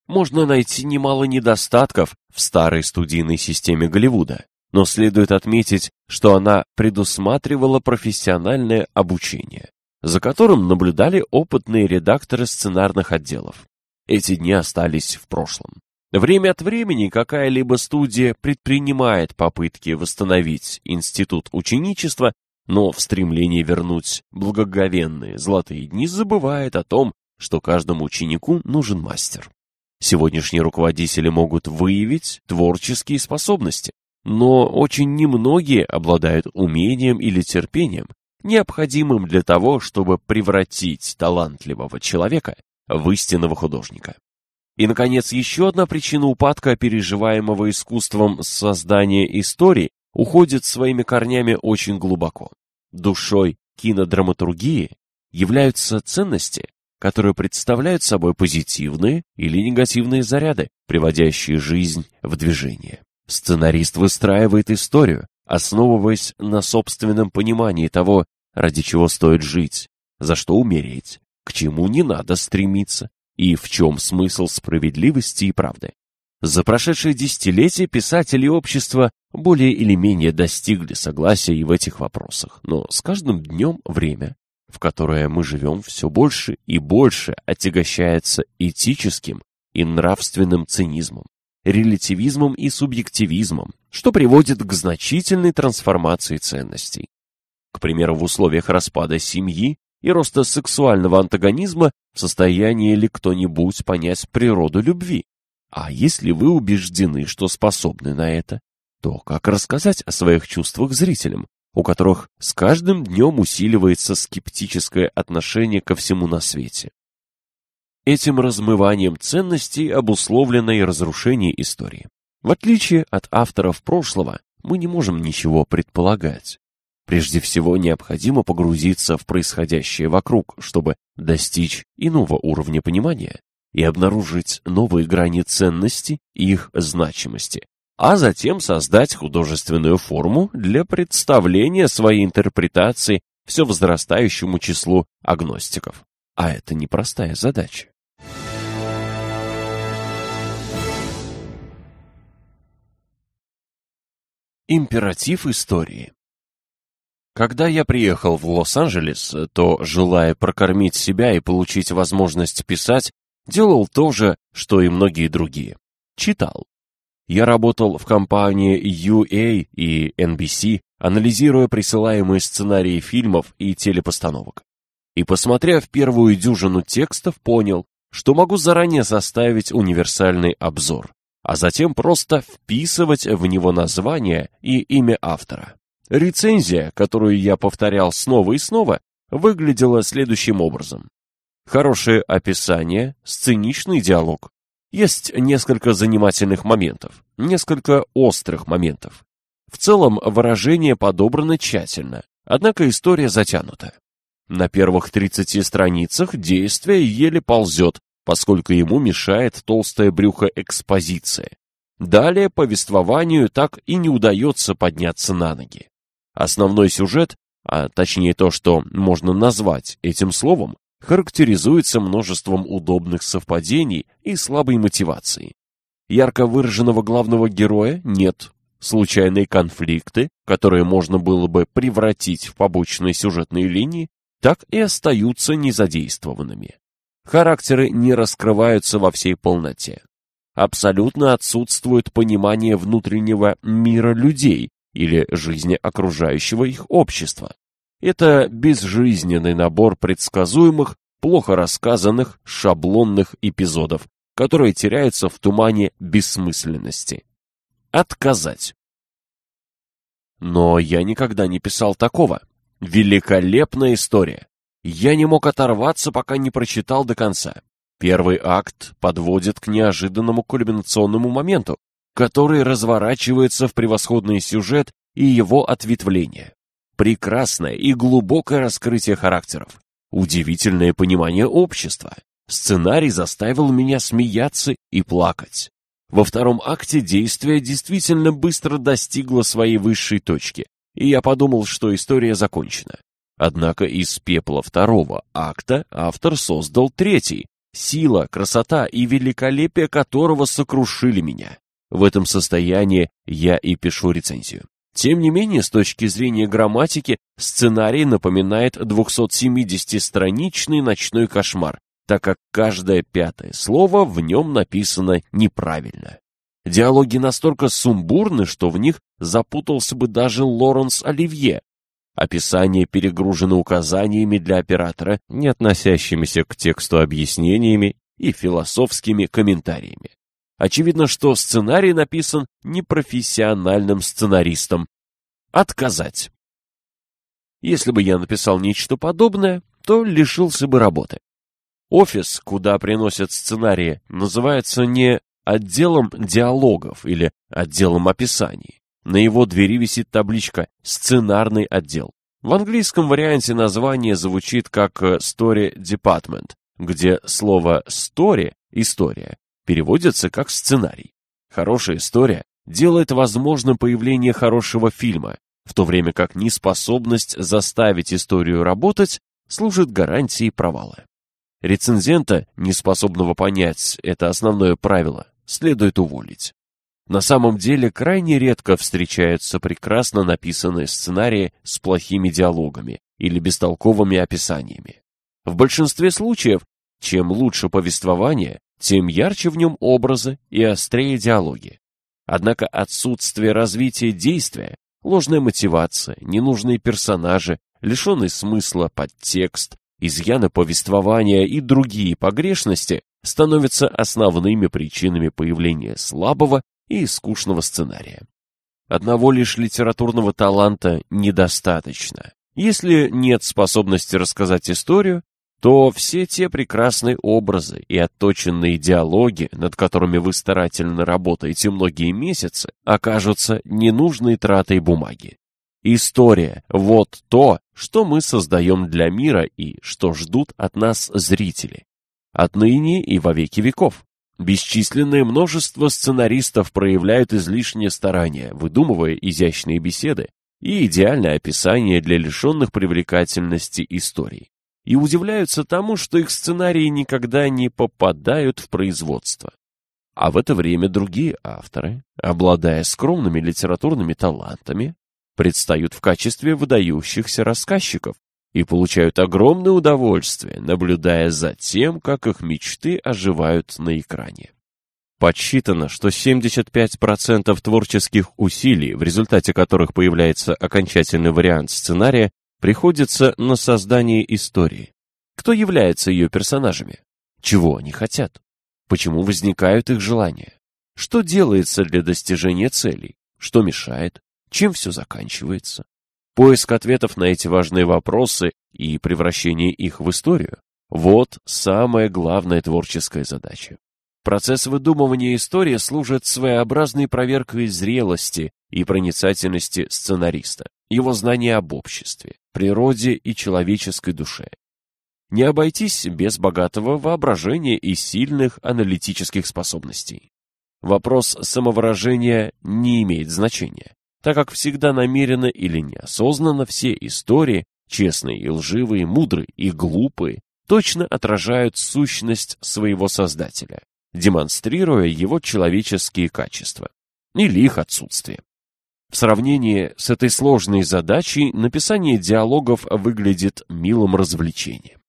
Можно найти немало недостатков в старой студийной системе Голливуда, но следует отметить, что она предусматривала профессиональное обучение, за которым наблюдали опытные редакторы сценарных отделов. Эти дни остались в прошлом. Время от времени какая-либо студия предпринимает попытки восстановить институт ученичества, но в стремлении вернуть благоговенные золотые дни забывает о том, что каждому ученику нужен мастер. Сегодняшние руководители могут выявить творческие способности, но очень немногие обладают умением или терпением, необходимым для того, чтобы превратить талантливого человека в истинного художника. И, наконец, еще одна причина упадка, переживаемого искусством создания истории, уходит своими корнями очень глубоко. Душой кинодраматургии являются ценности, которые представляют собой позитивные или негативные заряды, приводящие жизнь в движение. Сценарист выстраивает историю, основываясь на собственном понимании того, ради чего стоит жить, за что умереть, к чему не надо стремиться и в чем смысл справедливости и правды. За прошедшие десятилетия писатели общества более или менее достигли согласия и в этих вопросах, но с каждым днем время, в которое мы живем, все больше и больше отягощается этическим и нравственным цинизмом релятивизмом и субъективизмом, что приводит к значительной трансформации ценностей. К примеру, в условиях распада семьи и роста сексуального антагонизма в состоянии ли кто-нибудь понять природу любви? А если вы убеждены, что способны на это, то как рассказать о своих чувствах зрителям, у которых с каждым днем усиливается скептическое отношение ко всему на свете? Этим размыванием ценностей обусловлено и разрушение истории. В отличие от авторов прошлого, мы не можем ничего предполагать. Прежде всего, необходимо погрузиться в происходящее вокруг, чтобы достичь иного уровня понимания и обнаружить новые грани ценности и их значимости, а затем создать художественную форму для представления своей интерпретации все возрастающему числу агностиков. А это непростая задача. Императив истории Когда я приехал в Лос-Анджелес, то, желая прокормить себя и получить возможность писать, делал то же, что и многие другие. Читал. Я работал в компании UA и NBC, анализируя присылаемые сценарии фильмов и телепостановок. И, посмотрев первую дюжину текстов, понял, что могу заранее составить универсальный обзор а затем просто вписывать в него название и имя автора. Рецензия, которую я повторял снова и снова, выглядела следующим образом. хорошее описание, сценичный диалог. Есть несколько занимательных моментов, несколько острых моментов. В целом выражение подобрано тщательно, однако история затянута. На первых 30 страницах действие еле ползет, поскольку ему мешает толстое брюхо экспозиция. Далее повествованию так и не удается подняться на ноги. Основной сюжет, а точнее то, что можно назвать этим словом, характеризуется множеством удобных совпадений и слабой мотивацией. Ярко выраженного главного героя нет. Случайные конфликты, которые можно было бы превратить в побочные сюжетные линии, так и остаются незадействованными. Характеры не раскрываются во всей полноте. Абсолютно отсутствует понимание внутреннего мира людей или жизни окружающего их общества. Это безжизненный набор предсказуемых, плохо рассказанных, шаблонных эпизодов, которые теряются в тумане бессмысленности. Отказать. Но я никогда не писал такого. Великолепная история. Я не мог оторваться, пока не прочитал до конца. Первый акт подводит к неожиданному кульминационному моменту, который разворачивается в превосходный сюжет и его ответвление. Прекрасное и глубокое раскрытие характеров. Удивительное понимание общества. Сценарий заставил меня смеяться и плакать. Во втором акте действие действительно быстро достигло своей высшей точки, и я подумал, что история закончена. Однако из пепла второго акта автор создал третий, сила, красота и великолепие которого сокрушили меня. В этом состоянии я и пишу рецензию. Тем не менее, с точки зрения грамматики, сценарий напоминает 270-страничный ночной кошмар, так как каждое пятое слово в нем написано неправильно. Диалоги настолько сумбурны, что в них запутался бы даже Лоренс Оливье. Описание перегружено указаниями для оператора, не относящимися к тексту объяснениями и философскими комментариями. Очевидно, что сценарий написан непрофессиональным сценаристом. Отказать. Если бы я написал нечто подобное, то лишился бы работы. Офис, куда приносят сценарии, называется не отделом диалогов или отделом описаний. На его двери висит табличка «Сценарный отдел». В английском варианте название звучит как Story Department, где слово «story» — «история» переводится как «сценарий». Хорошая история делает возможным появление хорошего фильма, в то время как неспособность заставить историю работать служит гарантией провала. Рецензента, неспособного понять это основное правило, следует уволить. На самом деле крайне редко встречаются прекрасно написанные сценарии с плохими диалогами или бестолковыми описаниями. В большинстве случаев, чем лучше повествование, тем ярче в нем образы и острее диалоги. Однако отсутствие развития действия, ложная мотивация, ненужные персонажи, лишенный смысла подтекст, изъяны повествования и другие погрешности становятся основными причинами появления слабого и скучного сценария. Одного лишь литературного таланта недостаточно. Если нет способности рассказать историю, то все те прекрасные образы и отточенные диалоги, над которыми вы старательно работаете многие месяцы, окажутся ненужной тратой бумаги. История – вот то, что мы создаем для мира и что ждут от нас зрители отныне и во веки веков. Бесчисленное множество сценаристов проявляют излишнее старание, выдумывая изящные беседы и идеальное описание для лишенных привлекательности историй, и удивляются тому, что их сценарии никогда не попадают в производство. А в это время другие авторы, обладая скромными литературными талантами, предстают в качестве выдающихся рассказчиков, и получают огромное удовольствие, наблюдая за тем, как их мечты оживают на экране. Подсчитано, что 75% творческих усилий, в результате которых появляется окончательный вариант сценария, приходится на создание истории. Кто является ее персонажами? Чего они хотят? Почему возникают их желания? Что делается для достижения целей? Что мешает? Чем все заканчивается? Поиск ответов на эти важные вопросы и превращение их в историю Вот самая главная творческая задача. Процесс выдумывания истории служит своеобразной проверкой зрелости и проницательности сценариста, его знания об обществе, природе и человеческой душе. Не обойтись без богатого воображения и сильных аналитических способностей. Вопрос самовыражения не имеет значения, так как всегда намеренно или неосознанно все истории, честные и лживые, мудрые и глупые, точно отражают сущность своего создателя, демонстрируя его человеческие качества или их отсутствие. В сравнении с этой сложной задачей написание диалогов выглядит милым развлечением.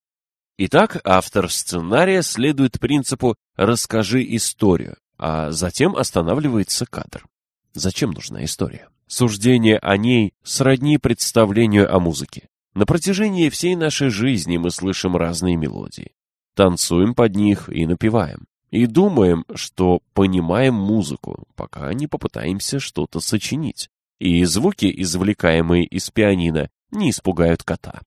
Итак, автор сценария следует принципу «расскажи историю», а затем останавливается кадр. Зачем нужна история? Суждение о ней сродни представлению о музыке. На протяжении всей нашей жизни мы слышим разные мелодии. Танцуем под них и напеваем. И думаем, что понимаем музыку, пока не попытаемся что-то сочинить. И звуки, извлекаемые из пианино, не испугают кота.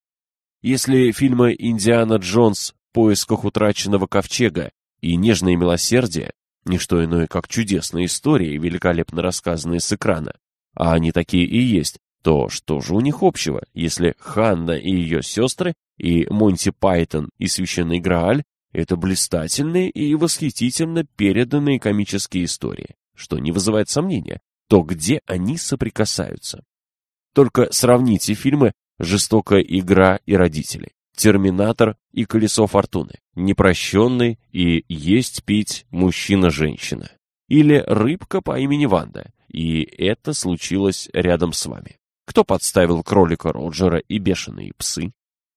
Если фильмы «Индиана Джонс. В поисках утраченного ковчега» и «Нежное милосердие» — не что иное, как чудесные истории, великолепно рассказанные с экрана, а они такие и есть, то что же у них общего, если Ханна и ее сестры, и Монти Пайтон и Священный Грааль — это блистательные и восхитительно переданные комические истории, что не вызывает сомнения, то где они соприкасаются? Только сравните фильмы «Жестокая игра» и «Родители», «Терминатор» и «Колесо фортуны», «Непрощенный» и «Есть пить мужчина-женщина» или «Рыбка по имени Ванда», и это случилось рядом с вами. Кто подставил кролика Роджера и бешеные псы?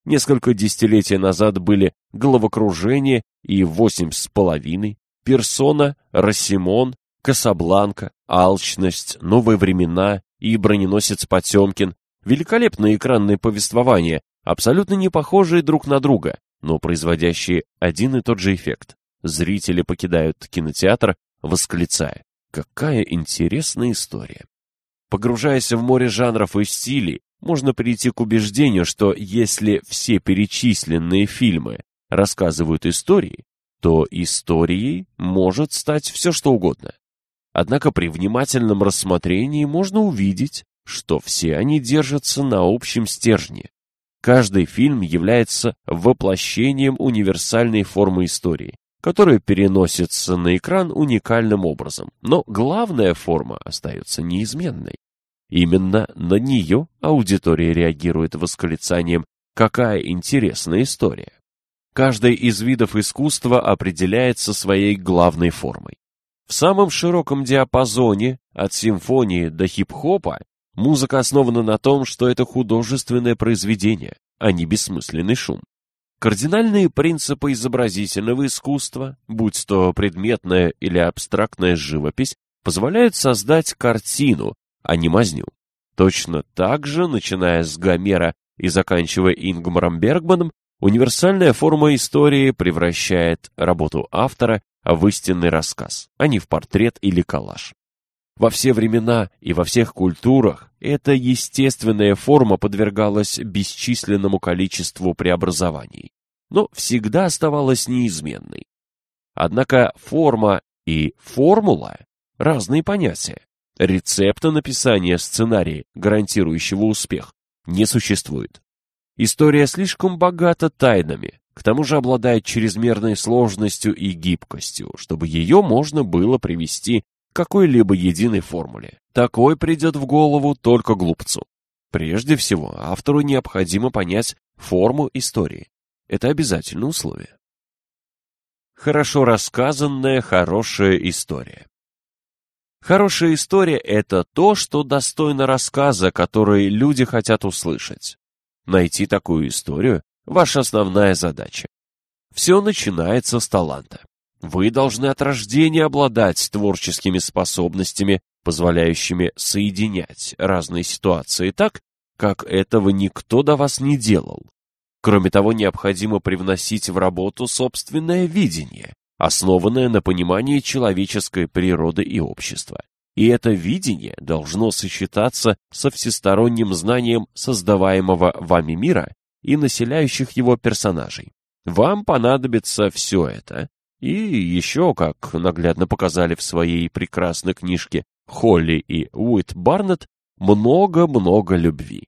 Несколько десятилетий назад были головокружение и восемь с половиной, персона, Рассимон, Касабланка, Алчность, Новые времена и броненосец Потемкин. Великолепные экранные повествования, абсолютно не похожие друг на друга, но производящие один и тот же эффект. Зрители покидают кинотеатр, восклицая «Какая интересная история!». Погружаясь в море жанров и стилей, можно прийти к убеждению, что если все перечисленные фильмы рассказывают истории, то историей может стать все что угодно. Однако при внимательном рассмотрении можно увидеть, что все они держатся на общем стержне. Каждый фильм является воплощением универсальной формы истории, которая переносится на экран уникальным образом, но главная форма остается неизменной. Именно на нее аудитория реагирует восклицанием «Какая интересная история!». Каждый из видов искусства определяется своей главной формой. В самом широком диапазоне, от симфонии до хип-хопа, музыка основана на том, что это художественное произведение, а не бессмысленный шум. Кардинальные принципы изобразительного искусства, будь то предметная или абстрактная живопись, позволяют создать картину, а не мазню. Точно так же, начиная с Гомера и заканчивая Ингмаром Бергманом, универсальная форма истории превращает работу автора в истинный рассказ, а не в портрет или коллаж. Во все времена и во всех культурах эта естественная форма подвергалась бесчисленному количеству преобразований, но всегда оставалась неизменной. Однако форма и формула – разные понятия. Рецепта написания сценария, гарантирующего успех, не существует. История слишком богата тайнами, к тому же обладает чрезмерной сложностью и гибкостью, чтобы ее можно было привести какой-либо единой формуле. Такой придет в голову только глупцу. Прежде всего, автору необходимо понять форму истории. Это обязательное условие. Хорошо рассказанная хорошая история. Хорошая история – это то, что достойно рассказа, который люди хотят услышать. Найти такую историю – ваша основная задача. Все начинается с таланта. Вы должны от рождения обладать творческими способностями, позволяющими соединять разные ситуации так, как этого никто до вас не делал. Кроме того, необходимо привносить в работу собственное видение, основанное на понимании человеческой природы и общества. И это видение должно сочетаться со всесторонним знанием создаваемого вами мира и населяющих его персонажей. Вам понадобится все это. И еще, как наглядно показали в своей прекрасной книжке Холли и Уит Барнетт, много-много любви.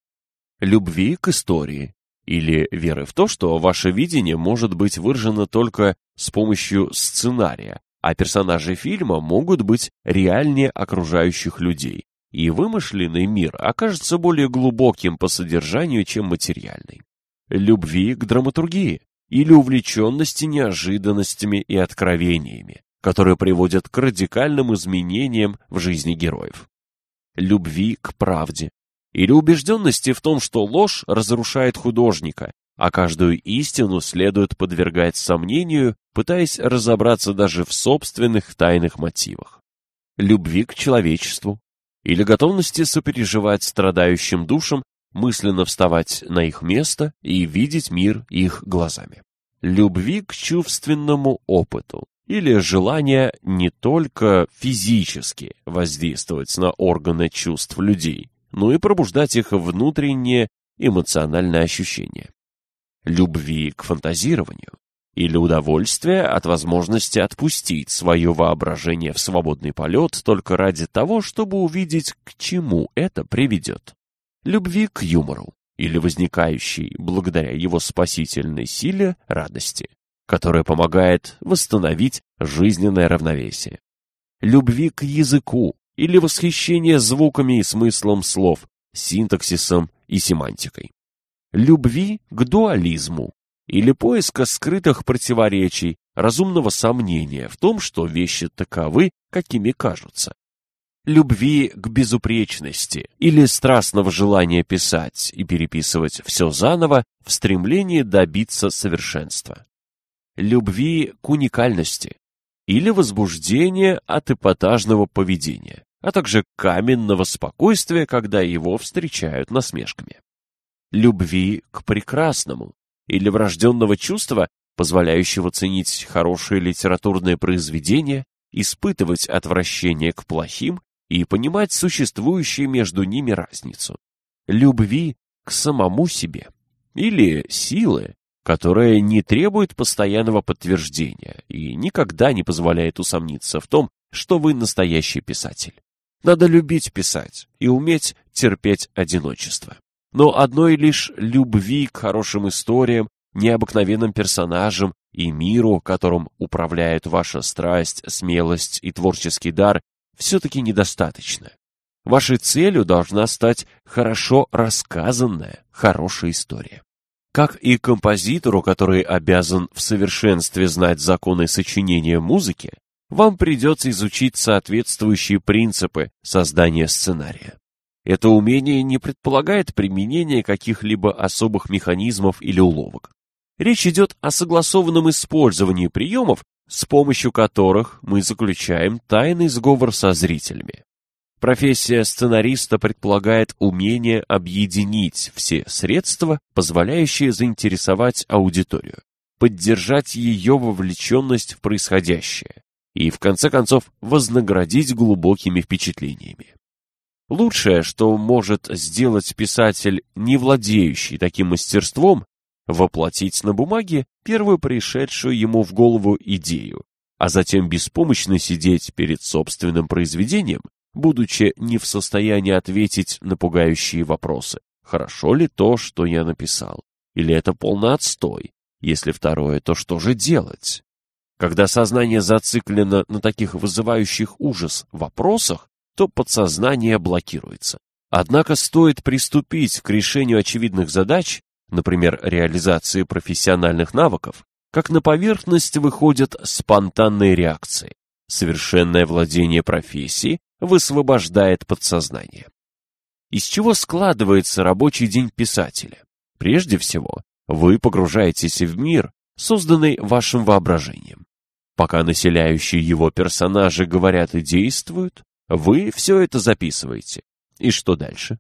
Любви к истории. Или веры в то, что ваше видение может быть выражено только с помощью сценария, а персонажи фильма могут быть реальнее окружающих людей, и вымышленный мир окажется более глубоким по содержанию, чем материальный. Любви к драматургии или увлеченности неожиданностями и откровениями, которые приводят к радикальным изменениям в жизни героев. Любви к правде или убежденности в том, что ложь разрушает художника, а каждую истину следует подвергать сомнению, пытаясь разобраться даже в собственных тайных мотивах. Любви к человечеству или готовности сопереживать страдающим душам, мысленно вставать на их место и видеть мир их глазами. Любви к чувственному опыту или желание не только физически воздействовать на органы чувств людей, но и пробуждать их внутренние эмоциональные ощущения любви к фантазированию или удовольствия от возможности отпустить свое воображение в свободный полет только ради того, чтобы увидеть, к чему это приведет. Любви к юмору или возникающей благодаря его спасительной силе радости, которая помогает восстановить жизненное равновесие. Любви к языку или восхищение звуками и смыслом слов, синтаксисом и семантикой любви к дуализму или поиска скрытых противоречий, разумного сомнения в том, что вещи таковы, какими кажутся. Любви к безупречности или страстного желания писать и переписывать все заново в стремлении добиться совершенства. Любви к уникальности или возбуждения от эпатажного поведения, а также каменного спокойствия, когда его встречают насмешками любви к прекрасному или врожденного чувства, позволяющего ценить хорошие литературные произведения, испытывать отвращение к плохим и понимать существующую между ними разницу. Любви к самому себе или силы, которая не требует постоянного подтверждения и никогда не позволяет усомниться в том, что вы настоящий писатель. Надо любить писать и уметь терпеть одиночество но одной лишь любви к хорошим историям, необыкновенным персонажам и миру, которым управляет ваша страсть, смелость и творческий дар, все-таки недостаточно. Вашей целью должна стать хорошо рассказанная, хорошая история. Как и композитору, который обязан в совершенстве знать законы сочинения музыки, вам придется изучить соответствующие принципы создания сценария. Это умение не предполагает применение каких-либо особых механизмов или уловок. Речь идет о согласованном использовании приемов, с помощью которых мы заключаем тайный сговор со зрителями. Профессия сценариста предполагает умение объединить все средства, позволяющие заинтересовать аудиторию, поддержать ее вовлеченность в происходящее и, в конце концов, вознаградить глубокими впечатлениями. Лучшее, что может сделать писатель, не владеющий таким мастерством, воплотить на бумаге первую пришедшую ему в голову идею, а затем беспомощно сидеть перед собственным произведением, будучи не в состоянии ответить на пугающие вопросы. Хорошо ли то, что я написал? Или это полный отстой? Если второе, то что же делать? Когда сознание зациклено на таких вызывающих ужас вопросах, то подсознание блокируется. Однако стоит приступить к решению очевидных задач, например, реализации профессиональных навыков, как на поверхность выходят спонтанные реакции. Совершенное владение профессией высвобождает подсознание. Из чего складывается рабочий день писателя? Прежде всего, вы погружаетесь в мир, созданный вашим воображением. Пока населяющие его персонажи говорят и действуют, вы все это записываете. И что дальше?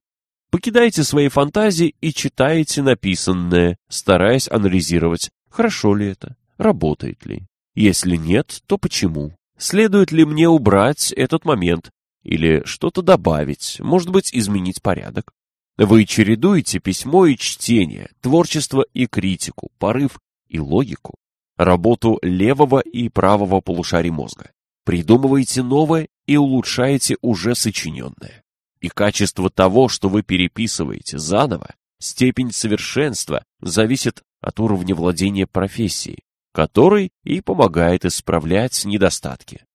Покидаете свои фантазии и читаете написанное, стараясь анализировать, хорошо ли это, работает ли. Если нет, то почему? Следует ли мне убрать этот момент или что-то добавить, может быть, изменить порядок? Вы чередуете письмо и чтение, творчество и критику, порыв и логику, работу левого и правого полушарий мозга. Придумываете новое и улучшаете уже сочиненное. И качество того, что вы переписываете заново, степень совершенства зависит от уровня владения профессией, который и помогает исправлять недостатки.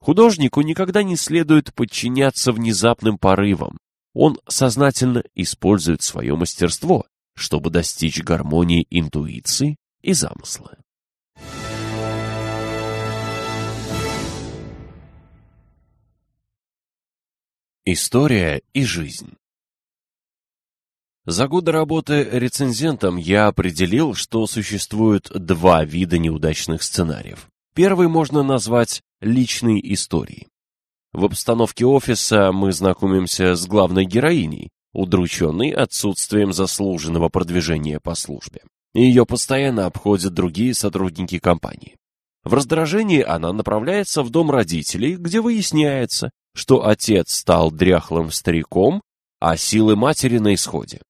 Художнику никогда не следует подчиняться внезапным порывам. Он сознательно использует свое мастерство, чтобы достичь гармонии интуиции и замысла. История и жизнь За годы работы рецензентом я определил, что существует два вида неудачных сценариев. Первый можно назвать личной историей. В обстановке офиса мы знакомимся с главной героиней, удрученной отсутствием заслуженного продвижения по службе. Ее постоянно обходят другие сотрудники компании. В раздражении она направляется в дом родителей, где выясняется, что отец стал дряхлым стариком, а силы матери на исходе.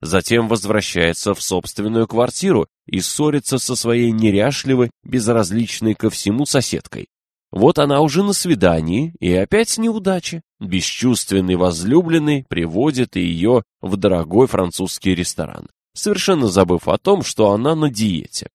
Затем возвращается в собственную квартиру и ссорится со своей неряшливой, безразличной ко всему соседкой. Вот она уже на свидании, и опять неудача. Бесчувственный возлюбленный приводит ее в дорогой французский ресторан, совершенно забыв о том, что она на диете.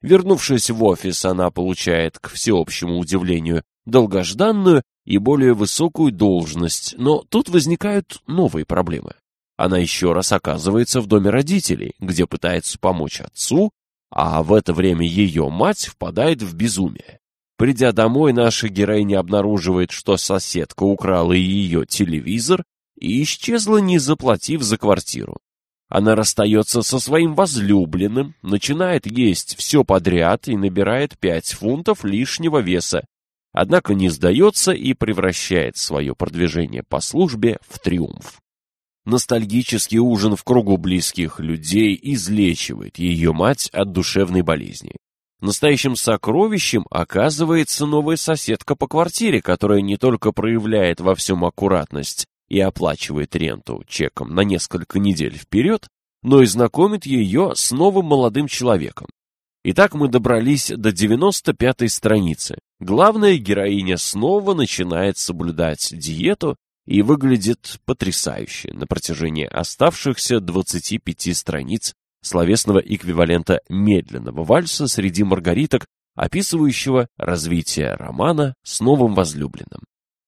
Вернувшись в офис, она получает, к всеобщему удивлению, долгожданную и более высокую должность, но тут возникают новые проблемы. Она еще раз оказывается в доме родителей, где пытается помочь отцу, а в это время ее мать впадает в безумие. Придя домой, наша героиня обнаруживает, что соседка украла ее телевизор и исчезла, не заплатив за квартиру. Она расстается со своим возлюбленным, начинает есть все подряд и набирает 5 фунтов лишнего веса, однако не сдается и превращает свое продвижение по службе в триумф. Ностальгический ужин в кругу близких людей излечивает ее мать от душевной болезни. Настоящим сокровищем оказывается новая соседка по квартире, которая не только проявляет во всем аккуратность и оплачивает ренту чеком на несколько недель вперед, но и знакомит ее с новым молодым человеком. Итак, мы добрались до 95-й страницы. Главная героиня снова начинает соблюдать диету и выглядит потрясающе на протяжении оставшихся 25 страниц словесного эквивалента медленного вальса среди маргариток, описывающего развитие романа с новым возлюбленным.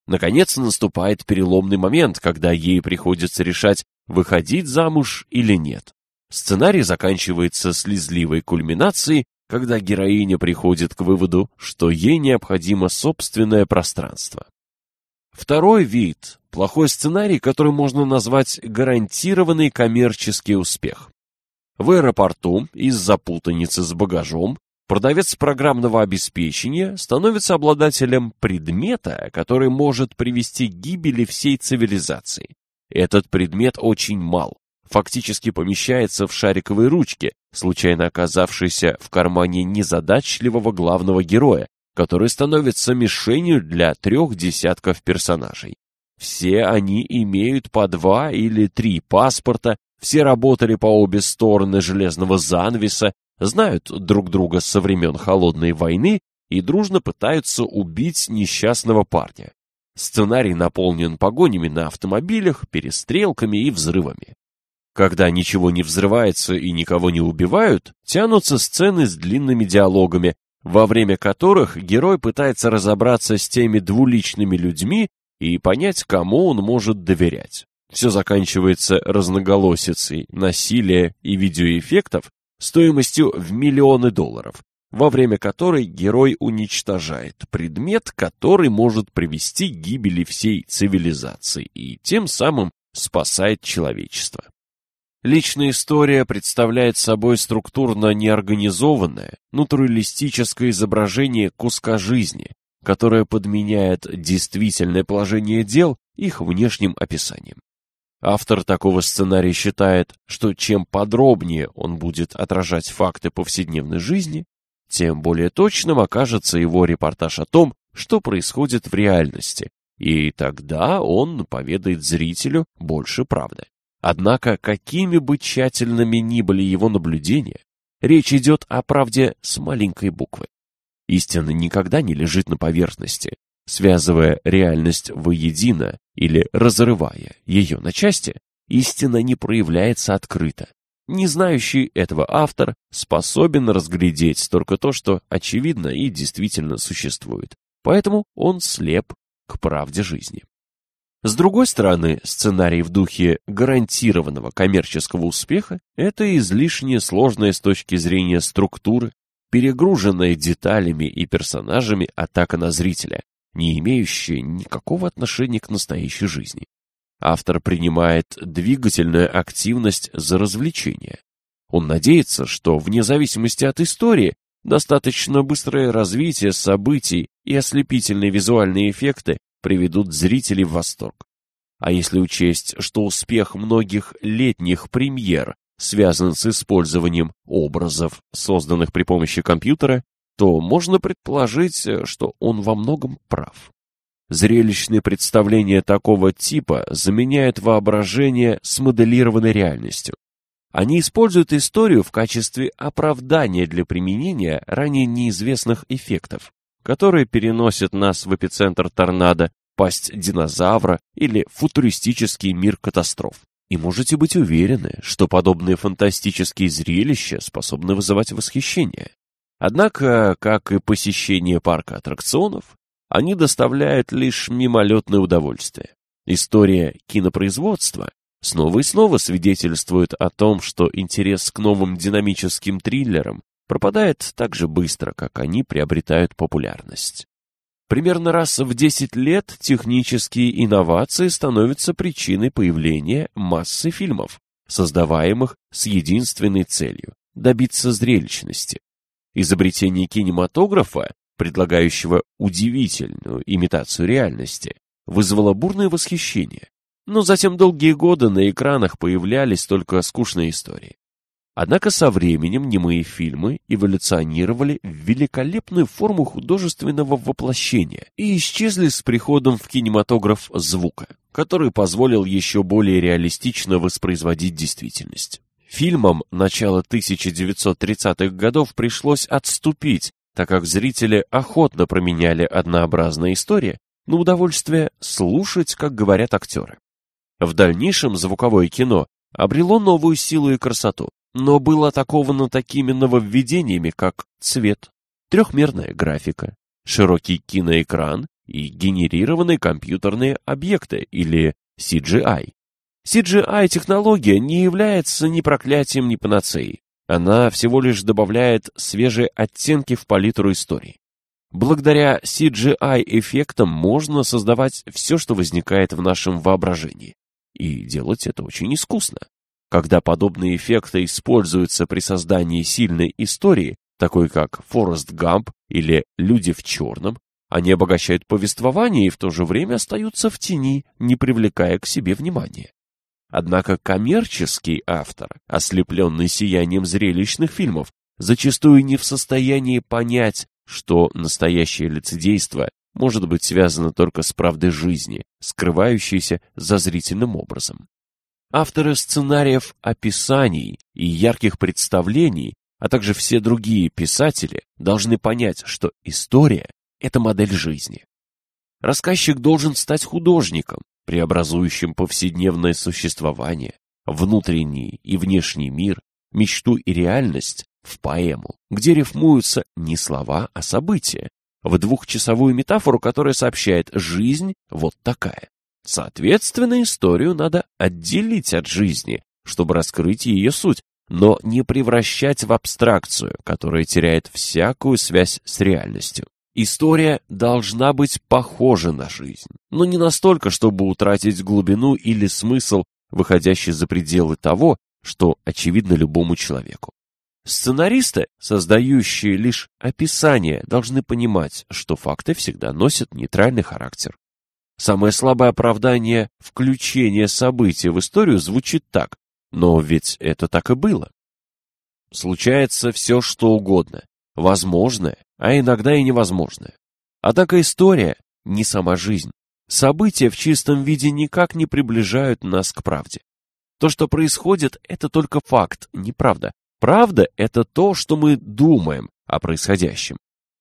Наконец наступает переломный момент, когда ей приходится решать, выходить замуж или нет. Сценарий заканчивается слезливой кульминацией, когда героиня приходит к выводу, что ей необходимо собственное пространство. Второй вид – плохой сценарий, который можно назвать гарантированный коммерческий успех. В аэропорту из-за путаницы с багажом продавец программного обеспечения становится обладателем предмета, который может привести к гибели всей цивилизации. Этот предмет очень мал, фактически помещается в шариковой ручке, случайно оказавшейся в кармане незадачливого главного героя, который становится мишенью для трех десятков персонажей. Все они имеют по два или три паспорта все работали по обе стороны железного занавеса, знают друг друга со времен Холодной войны и дружно пытаются убить несчастного парня. Сценарий наполнен погонями на автомобилях, перестрелками и взрывами. Когда ничего не взрывается и никого не убивают, тянутся сцены с длинными диалогами, во время которых герой пытается разобраться с теми двуличными людьми и понять, кому он может доверять. Все заканчивается разноголосицей, насилия и видеоэффектов стоимостью в миллионы долларов, во время которой герой уничтожает предмет, который может привести к гибели всей цивилизации и тем самым спасает человечество. Личная история представляет собой структурно неорганизованное, натуралистическое изображение куска жизни, которое подменяет действительное положение дел их внешним описанием. Автор такого сценария считает, что чем подробнее он будет отражать факты повседневной жизни, тем более точным окажется его репортаж о том, что происходит в реальности, и тогда он поведает зрителю больше правды. Однако, какими бы тщательными ни были его наблюдения, Речь идет о правде с маленькой буквы. Истина никогда не лежит на поверхности, связывая реальность воедино или разрывая ее на части, истина не проявляется открыто. Не знающий этого автор способен разглядеть только то, что очевидно и действительно существует. Поэтому он слеп к правде жизни. С другой стороны, сценарий в духе гарантированного коммерческого успеха – это излишне сложная с точки зрения структуры, перегруженная деталями и персонажами атака на зрителя, не имеющая никакого отношения к настоящей жизни. Автор принимает двигательную активность за развлечение. Он надеется, что вне зависимости от истории достаточно быстрое развитие событий и ослепительные визуальные эффекты приведут зрителей в восторг. А если учесть, что успех многих летних премьер связан с использованием образов, созданных при помощи компьютера, то можно предположить, что он во многом прав. Зрелищные представления такого типа заменяют воображение с моделированной реальностью. Они используют историю в качестве оправдания для применения ранее неизвестных эффектов которые переносят нас в эпицентр торнадо, пасть динозавра или футуристический мир катастроф. И можете быть уверены, что подобные фантастические зрелища способны вызывать восхищение. Однако, как и посещение парка аттракционов, они доставляют лишь мимолетное удовольствие. История кинопроизводства снова и снова свидетельствует о том, что интерес к новым динамическим триллерам пропадает так же быстро, как они приобретают популярность. Примерно раз в 10 лет технические инновации становятся причиной появления массы фильмов, создаваемых с единственной целью – добиться зрелищности. Изобретение кинематографа, предлагающего удивительную имитацию реальности, вызвало бурное восхищение. Но затем долгие годы на экранах появлялись только скучные истории. Однако со временем немые фильмы эволюционировали в великолепную форму художественного воплощения и исчезли с приходом в кинематограф звука, который позволил еще более реалистично воспроизводить действительность. Фильмам начала 1930-х годов пришлось отступить, так как зрители охотно променяли однообразные истории на удовольствие слушать, как говорят актеры. В дальнейшем звуковое кино обрело новую силу и красоту, но было атаковано такими нововведениями, как цвет, трехмерная графика, широкий киноэкран и генерированные компьютерные объекты или CGI. CGI-технология не является ни проклятием, ни панацеей. Она всего лишь добавляет свежие оттенки в палитру истории. Благодаря CGI-эффектам можно создавать все, что возникает в нашем воображении. И делать это очень искусно. Когда подобные эффекты используются при создании сильной истории, такой как «Форест Гамп» или «Люди в черном», они обогащают повествование и в то же время остаются в тени, не привлекая к себе внимания. Однако коммерческий автор, ослепленный сиянием зрелищных фильмов, зачастую не в состоянии понять, что настоящее лицедейство может быть связано только с правдой жизни, скрывающейся за зрительным образом. Авторы сценариев описаний и ярких представлений, а также все другие писатели должны понять, что история – это модель жизни. Рассказчик должен стать художником, преобразующим повседневное существование, внутренний и внешний мир, мечту и реальность в поэму, где рифмуются не слова, а события, в двухчасовую метафору, которая сообщает «жизнь вот такая». Соответственно, историю надо отделить от жизни, чтобы раскрыть ее суть, но не превращать в абстракцию, которая теряет всякую связь с реальностью. История должна быть похожа на жизнь, но не настолько, чтобы утратить глубину или смысл, выходящий за пределы того, что очевидно любому человеку. Сценаристы, создающие лишь описание, должны понимать, что факты всегда носят нейтральный характер. Самое слабое оправдание включения события в историю звучит так, но ведь это так и было. Случается все, что угодно, возможное, а иногда и невозможное. Однако история не сама жизнь. События в чистом виде никак не приближают нас к правде. То, что происходит, это только факт, неправда. Правда — это то, что мы думаем о происходящем.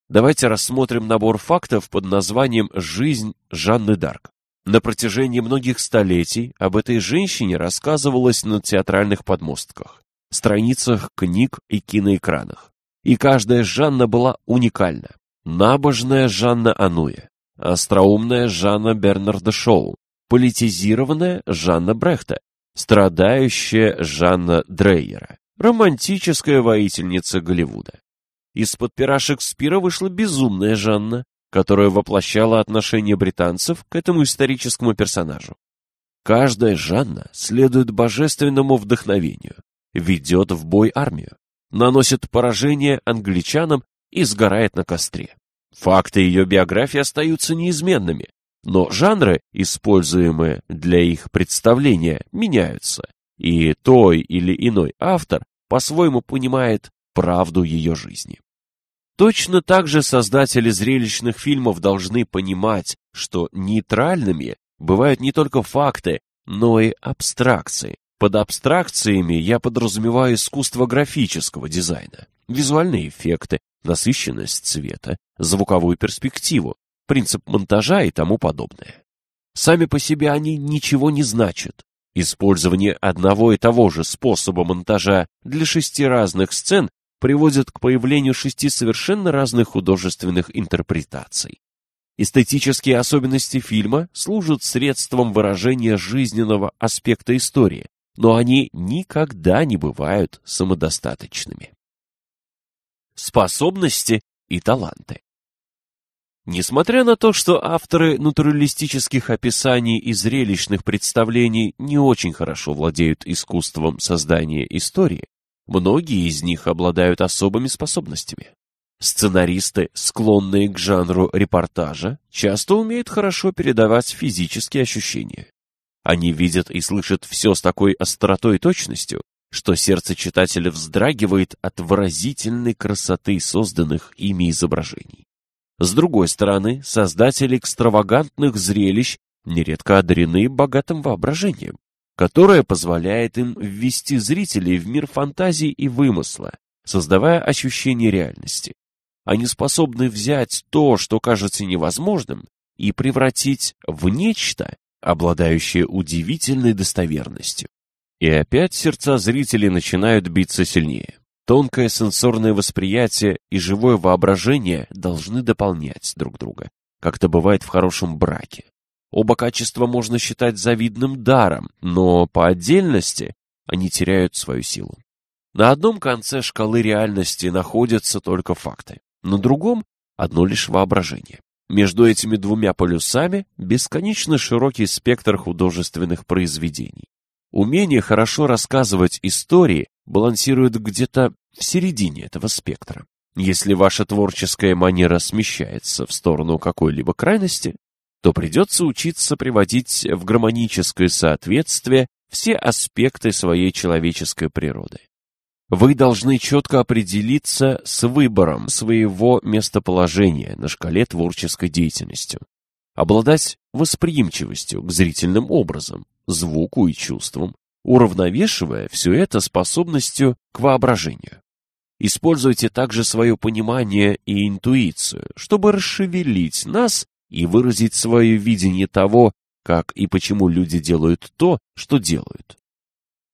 Давайте рассмотрим набор фактов под названием «Жизнь Жанны Дарк». На протяжении многих столетий об этой женщине рассказывалось на театральных подмостках, страницах книг и киноэкранах. И каждая Жанна была уникальна. Набожная Жанна Ануя, остроумная Жанна Бернарда Шоу, политизированная Жанна Брехта, страдающая Жанна Дрейера, романтическая воительница Голливуда. Из-под пера Шекспира вышла безумная Жанна, которая воплощала отношение британцев к этому историческому персонажу. Каждая Жанна следует божественному вдохновению, ведет в бой армию, наносит поражение англичанам и сгорает на костре. Факты ее биографии остаются неизменными, но жанры, используемые для их представления, меняются, и той или иной автор по-своему понимает правду ее жизни. Точно так же создатели зрелищных фильмов должны понимать, что нейтральными бывают не только факты, но и абстракции. Под абстракциями я подразумеваю искусство графического дизайна, визуальные эффекты, насыщенность цвета, звуковую перспективу, принцип монтажа и тому подобное. Сами по себе они ничего не значат. Использование одного и того же способа монтажа для шести разных сцен приводит к появлению шести совершенно разных художественных интерпретаций. Эстетические особенности фильма служат средством выражения жизненного аспекта истории, но они никогда не бывают самодостаточными. Способности и таланты Несмотря на то, что авторы натуралистических описаний и зрелищных представлений не очень хорошо владеют искусством создания истории, многие из них обладают особыми способностями. Сценаристы, склонные к жанру репортажа, часто умеют хорошо передавать физические ощущения. Они видят и слышат все с такой остротой и точностью, что сердце читателя вздрагивает от выразительной красоты созданных ими изображений. С другой стороны, создатели экстравагантных зрелищ нередко одарены богатым воображением, которое позволяет им ввести зрителей в мир фантазии и вымысла, создавая ощущение реальности. Они способны взять то, что кажется невозможным, и превратить в нечто, обладающее удивительной достоверностью. И опять сердца зрителей начинают биться сильнее. Тонкое сенсорное восприятие и живое воображение должны дополнять друг друга, как это бывает в хорошем браке. Оба качества можно считать завидным даром, но по отдельности они теряют свою силу. На одном конце шкалы реальности находятся только факты, на другом – одно лишь воображение. Между этими двумя полюсами бесконечно широкий спектр художественных произведений. Умение хорошо рассказывать истории балансирует где-то в середине этого спектра. Если ваша творческая манера смещается в сторону какой-либо крайности, то придется учиться приводить в гармоническое соответствие все аспекты своей человеческой природы. Вы должны четко определиться с выбором своего местоположения на шкале творческой деятельности, обладать восприимчивостью к зрительным образам, звуку и чувствам, уравновешивая все это способностью к воображению. Используйте также свое понимание и интуицию, чтобы расшевелить нас и выразить свое видение того, как и почему люди делают то, что делают.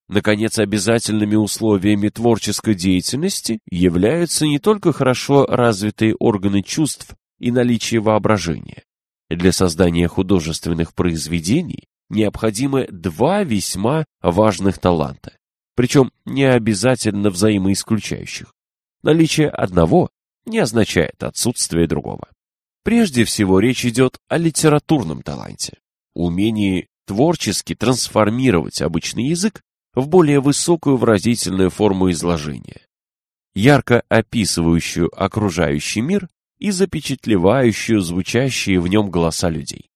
Наконец, обязательными условиями творческой деятельности являются не только хорошо развитые органы чувств и наличие воображения. Для создания художественных произведений необходимы два весьма важных таланта, причем не обязательно взаимоисключающих. Наличие одного не означает отсутствие другого. Прежде всего речь идет о литературном таланте, умении творчески трансформировать обычный язык в более высокую выразительную форму изложения, ярко описывающую окружающий мир и запечатлевающую звучащие в нем голоса людей.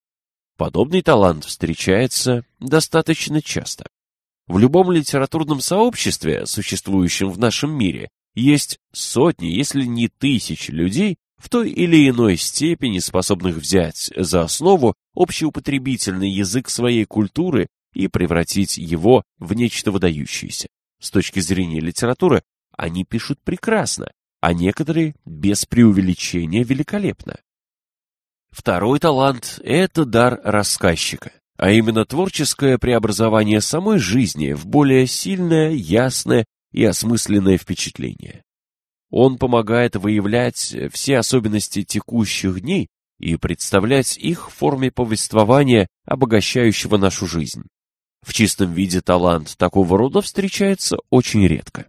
Подобный талант встречается достаточно часто. В любом литературном сообществе, существующем в нашем мире, есть сотни, если не тысячи людей, в той или иной степени способных взять за основу общеупотребительный язык своей культуры и превратить его в нечто выдающееся. С точки зрения литературы, они пишут прекрасно, а некоторые без преувеличения великолепно. Второй талант – это дар рассказчика, а именно творческое преобразование самой жизни в более сильное, ясное и осмысленное впечатление. Он помогает выявлять все особенности текущих дней и представлять их в форме повествования, обогащающего нашу жизнь. В чистом виде талант такого рода встречается очень редко.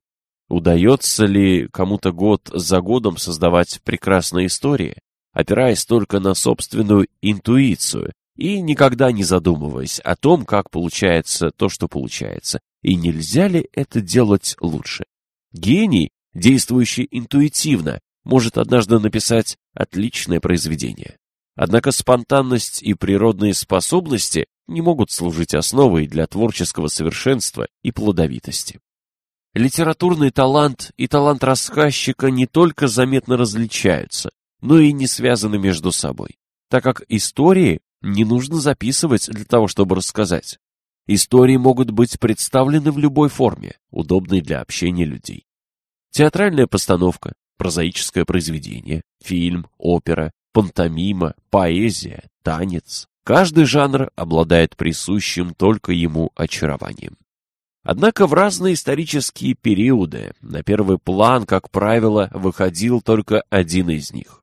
Удается ли кому-то год за годом создавать прекрасные истории, опираясь только на собственную интуицию и никогда не задумываясь о том, как получается то, что получается, и нельзя ли это делать лучше? Гений, действующий интуитивно, может однажды написать отличное произведение. Однако спонтанность и природные способности не могут служить основой для творческого совершенства и плодовитости. Литературный талант и талант рассказчика не только заметно различаются, но и не связаны между собой, так как истории не нужно записывать для того, чтобы рассказать. Истории могут быть представлены в любой форме, удобной для общения людей. Театральная постановка, прозаическое произведение, фильм, опера, пантомима, поэзия, танец. Каждый жанр обладает присущим только ему очарованием. Однако в разные исторические периоды на первый план, как правило, выходил только один из них.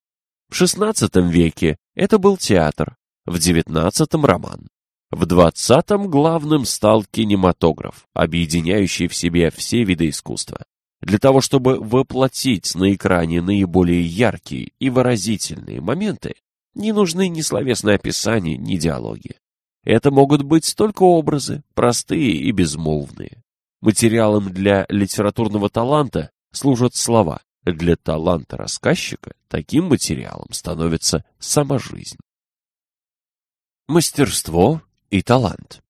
В XVI веке это был театр, в XIX – роман. В XX главным стал кинематограф, объединяющий в себе все виды искусства. Для того, чтобы воплотить на экране наиболее яркие и выразительные моменты, не нужны ни словесные описания, ни диалоги. Это могут быть только образы, простые и безмолвные. Материалом для литературного таланта служат слова. Для таланта рассказчика таким материалом становится сама жизнь. Мастерство и талант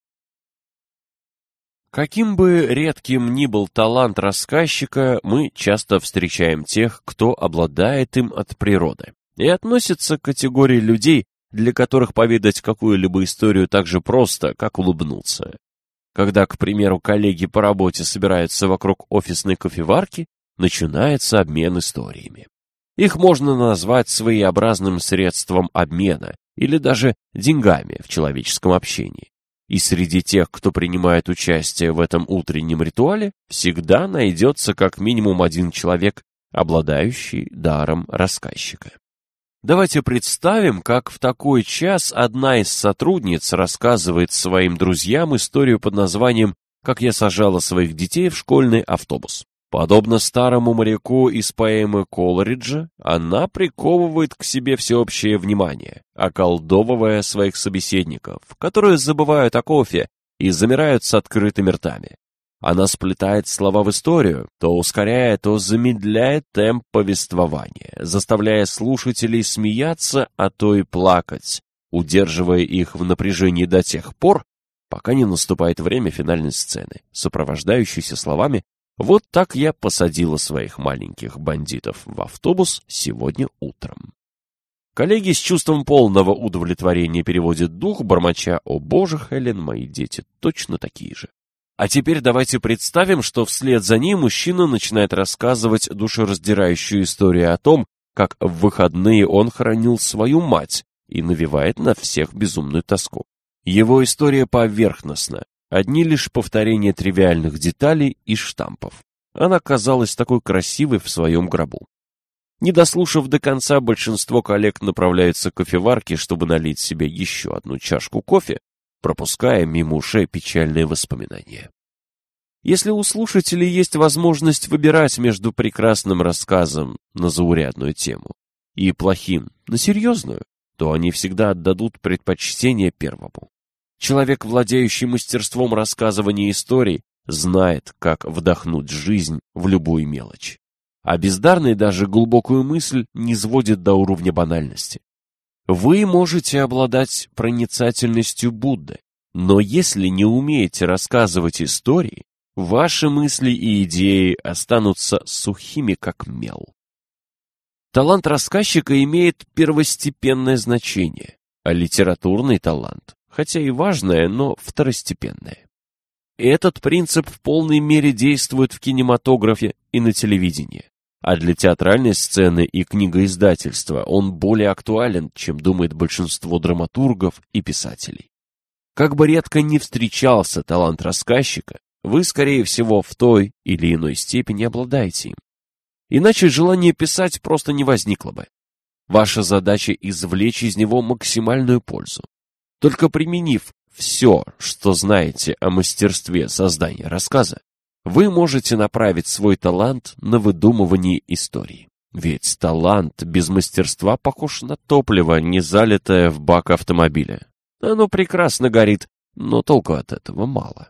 Каким бы редким ни был талант рассказчика, мы часто встречаем тех, кто обладает им от природы, и относится к категории людей, для которых поведать какую-либо историю так же просто, как улыбнуться. Когда, к примеру, коллеги по работе собираются вокруг офисной кофеварки, начинается обмен историями. Их можно назвать своеобразным средством обмена или даже деньгами в человеческом общении. И среди тех, кто принимает участие в этом утреннем ритуале, всегда найдется как минимум один человек, обладающий даром рассказчика. Давайте представим, как в такой час одна из сотрудниц рассказывает своим друзьям историю под названием «Как я сажала своих детей в школьный автобус». Подобно старому моряку из поэмы Колориджа, она приковывает к себе всеобщее внимание, околдовывая своих собеседников, которые забывают о кофе и замирают с открытыми ртами. Она сплетает слова в историю, то ускоряя, то замедляет темп повествования, заставляя слушателей смеяться, а то и плакать, удерживая их в напряжении до тех пор, пока не наступает время финальной сцены, сопровождающейся словами вот так я посадила своих маленьких бандитов в автобус сегодня утром. Коллеги с чувством полного удовлетворения переводят дух, бормоча «О боже, Хелен, мои дети точно такие же». А теперь давайте представим, что вслед за ней мужчина начинает рассказывать душераздирающую историю о том, как в выходные он хоронил свою мать и навевает на всех безумную тоску. Его история поверхностна, Одни лишь повторения тривиальных деталей и штампов. Она казалась такой красивой в своем гробу. Не дослушав до конца, большинство коллег направляются к кофеварке, чтобы налить себе еще одну чашку кофе, пропуская мимо ушей печальные воспоминания. Если у слушателей есть возможность выбирать между прекрасным рассказом на заурядную тему и плохим на серьезную, то они всегда отдадут предпочтение первому. Человек, владеющий мастерством рассказывания историй, знает, как вдохнуть жизнь в любую мелочь. А бездарный даже глубокую мысль не сводит до уровня банальности. Вы можете обладать проницательностью Будды, но если не умеете рассказывать истории, ваши мысли и идеи останутся сухими, как мел. Талант рассказчика имеет первостепенное значение, а литературный талант хотя и важное, но второстепенное. Этот принцип в полной мере действует в кинематографе и на телевидении. А для театральной сцены и книгоиздательства он более актуален, чем думает большинство драматургов и писателей. Как бы редко не встречался талант рассказчика, вы, скорее всего, в той или иной степени обладаете им. Иначе желание писать просто не возникло бы. Ваша задача извлечь из него максимальную пользу. Только применив все, что знаете о мастерстве создания рассказа, вы можете направить свой талант на выдумывание истории. Ведь талант без мастерства похож на топливо, не залитое в бак автомобиля. Оно прекрасно горит, но толку от этого мало.